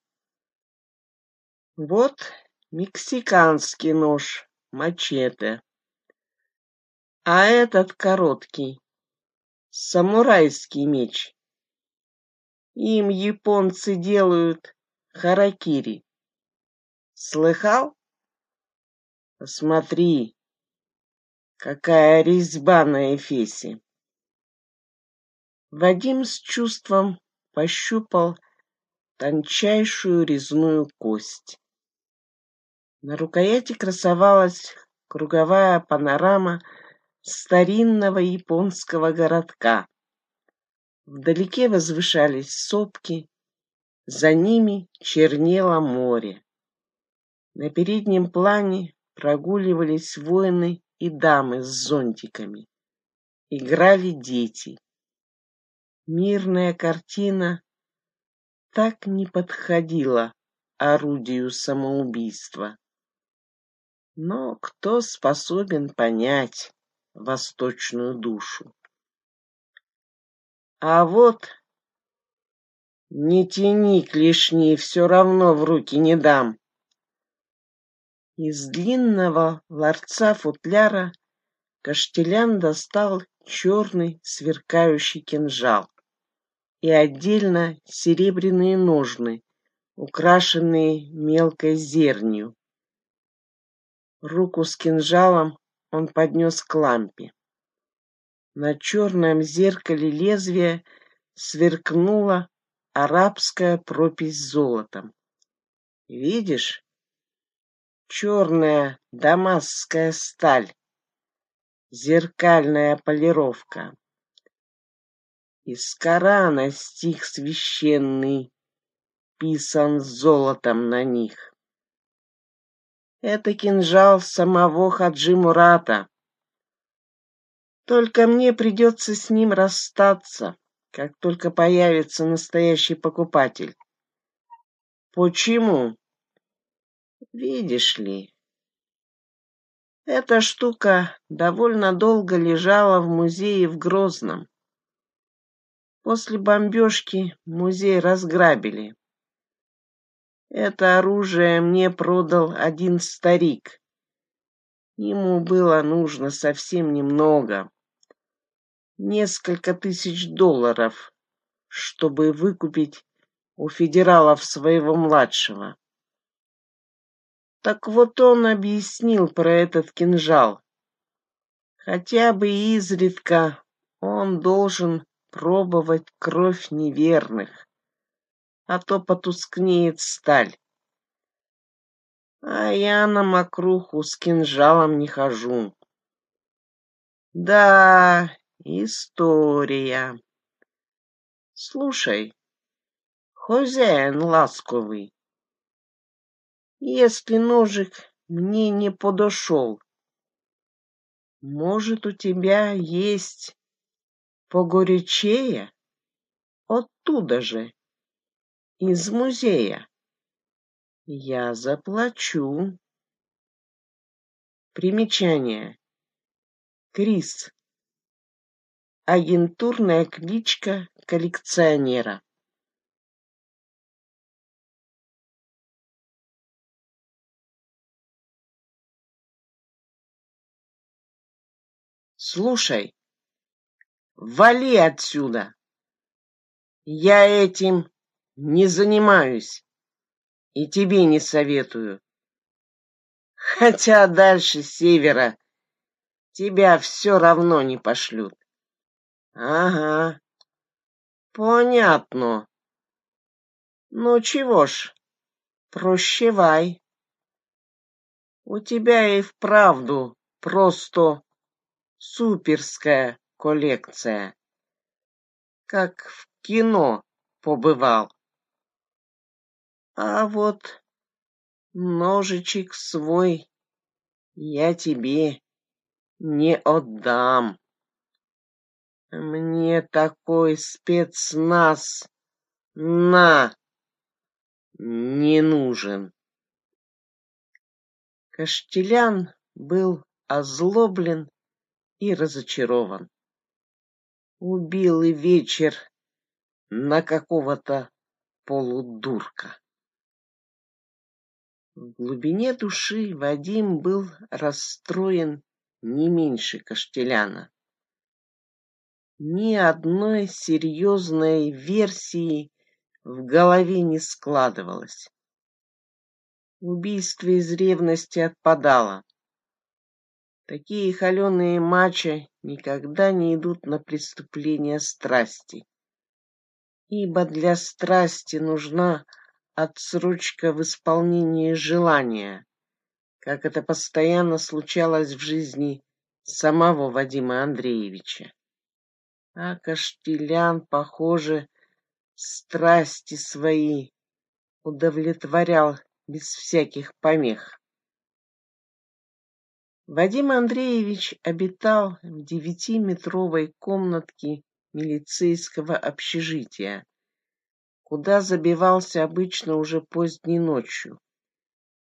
Вот мексиканский нож, мачете. А этот короткий, самурайский меч. Им японцы делают харакири. Слыхал? Посмотри, какая резьба на эфесе. Вадим с чувством пощупал тончайшую резную кость. На рукояти красовалась круговая панорама старинного японского городка. Вдалеке возвышались сопки, за ними чернело море. На переднем плане прогуливались воины и дамы с зонтиками. Играли дети. Мирная картина так не подходила орудию самоубийства. Но кто способен понять восточную душу? А вот не тяни клешни, все равно в руки не дам. Из длинного ларца футляра Каштелян достал черный сверкающий кинжал и отдельно серебряные ножны, украшенные мелкой зернью. Руку с кинжалом он поднес к лампе. На черном зеркале лезвия сверкнула арабская пропись золотом. Видишь? Черная дамасская сталь, зеркальная полировка. Из Корана стих священный писан золотом на них. Это кинжал самого Хаджи Мурата. Только мне придется с ним расстаться, как только появится настоящий покупатель. Почему? Видишь ли, эта штука довольно долго лежала в музее в Грозном. После бомбежки музей разграбили. Это оружие мне продал один старик. Ему было нужно совсем немного. Несколько тысяч долларов, чтобы выкупить у федералов своего младшего. Так вот он объяснил про этот кинжал. Хотя бы изредка он должен пробовать кровь неверных, а то потускнеет сталь. А я на мокруху с кинжалом не хожу. Да, история. Слушай, хозяин ласковый, если ножик мне не подошел. Может, у тебя есть погорячее? Оттуда же, из музея. Я заплачу. Примечание. Крис. Агентурная кличка коллекционера. Слушай, вали отсюда. Я этим не занимаюсь и тебе не советую. Хотя дальше севера тебя все равно не пошлют. Ага, понятно. Ну чего ж, прощевай. У тебя и вправду просто суперская коллекция. Как в кино побывал. А вот ножичек свой я тебе не отдам. Мне такой спецназ на не нужен. Каштелян был озлоблен и разочарован. Убил и вечер на какого-то полудурка. В глубине души Вадим был расстроен не меньше Каштеляна. Ни одной серьезной версии в голове не складывалось. Убийство из ревности отпадало. Такие холеные мачо никогда не идут на преступления страсти, ибо для страсти нужна отсрочка в исполнении желания, как это постоянно случалось в жизни самого Вадима Андреевича. А Каштелян, похоже, страсти свои удовлетворял без всяких помех. Вадим Андреевич обитал в девятиметровой комнатке милицейского общежития, куда забивался обычно уже поздней ночью.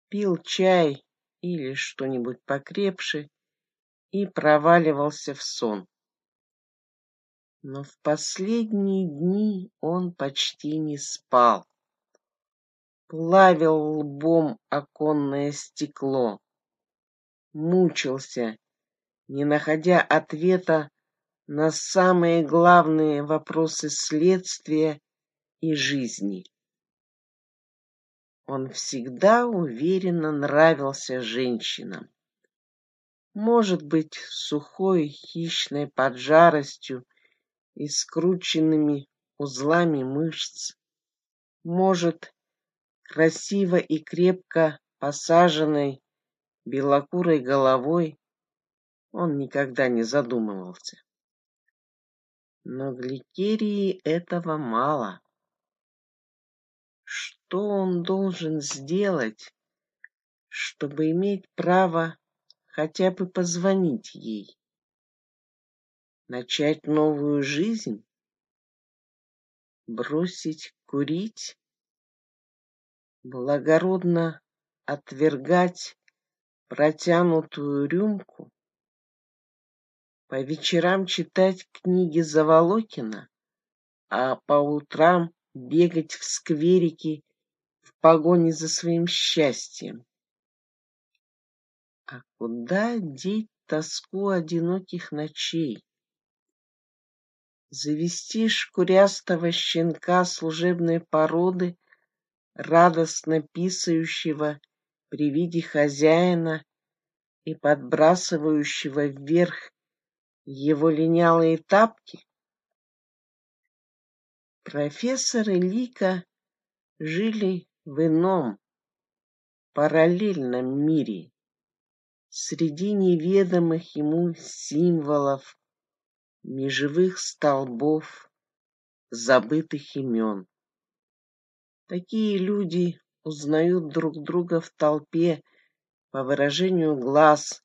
Пил чай или что-нибудь покрепше и проваливался в сон. Но в последние дни он почти не спал плавил лбом оконное стекло. Мучился, не находя ответа на самые главные вопросы следствия и жизни. Он всегда уверенно нравился женщинам. Может быть, сухой, хищной поджаростью и скрученными узлами мышц. Может, красиво и крепко посаженной белокурой головой, он никогда не задумывался. Но Гликерии этого мало. Что он должен сделать, чтобы иметь право хотя бы позвонить ей? Начать новую жизнь? Бросить курить? благородно отвергать протянутую рюмку, по вечерам читать книги Заволокина, а по утрам бегать в скверики в погоне за своим счастьем. А куда деть тоску одиноких ночей? Завести шкурястого щенка служебной породы радостно писающего при виде хозяина и подбрасывающего вверх его линялые тапки? Профессор и Лика жили в ином, параллельном мире, среди неведомых ему символов, межевых столбов, забытых имен. Такие люди узнают друг друга в толпе по выражению глаз,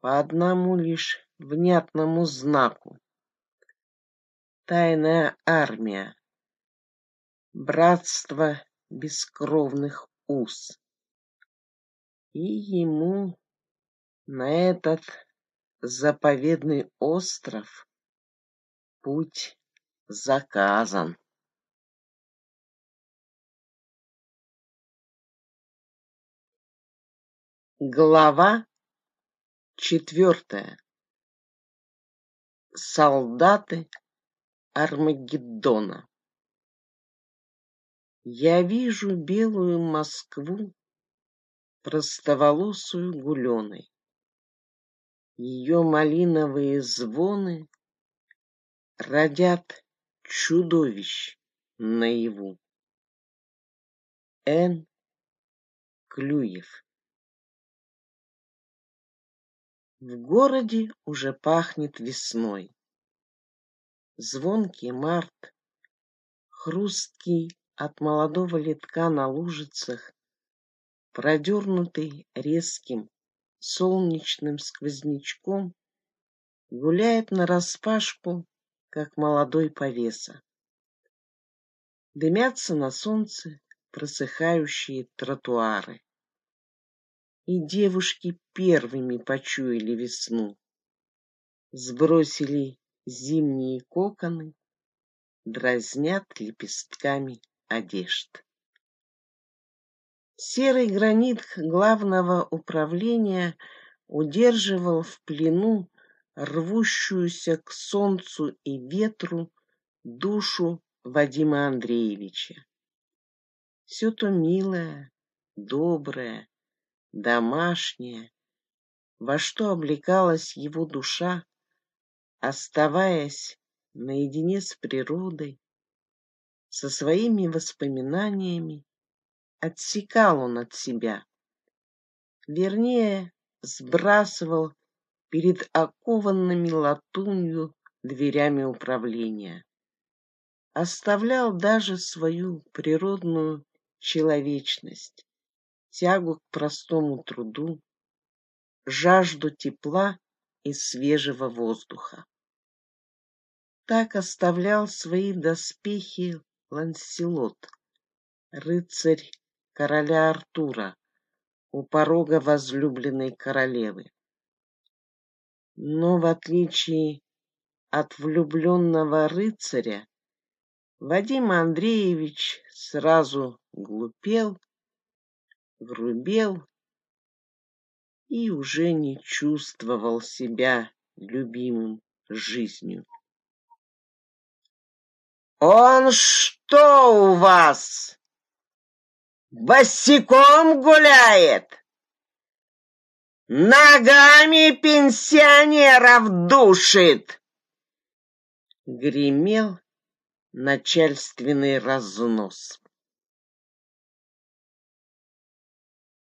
по одному лишь внятному знаку. Тайная армия, братство бескровных уз. И ему на этот заповедный остров путь заказан. Глава четвертая. Солдаты Армагеддона. Я вижу белую Москву, простоволосую гуленой. Ее малиновые звоны родят чудовищ наяву. Н. Клюев В городе уже пахнет весной. Звонкий март, хрусткий от молодого литка на лужицах, продернутый резким солнечным сквознячком, гуляет нараспашку, как молодой повеса. Дымятся на солнце просыхающие тротуары. И девушки первыми почуяли весну, Сбросили зимние коконы, Дразнят лепестками одежд. Серый гранит главного управления удерживал в плену рвущуюся к солнцу и ветру душу Вадима Андреевича. Все то милое, доброе, домашнее, во что облекалась его душа, оставаясь наедине с природой, со своими воспоминаниями, отсекал он от себя. Вернее, сбрасывал перед окованными латунью дверями управления. Оставлял даже свою природную человечность, тягу к простому труду, жажду тепла и свежего воздуха. Так оставлял свои доспехи Ланселот, рыцарь короля Артура, у порога возлюбленной королевы. Но в отличие от влюбленного рыцаря, Вадим Андреевич сразу глупел, грубел и уже не чувствовал себя любимым жизнью. «Он что у вас, босиком гуляет?» Ногами пенсионеров душит!» Гремел начальственный разнос.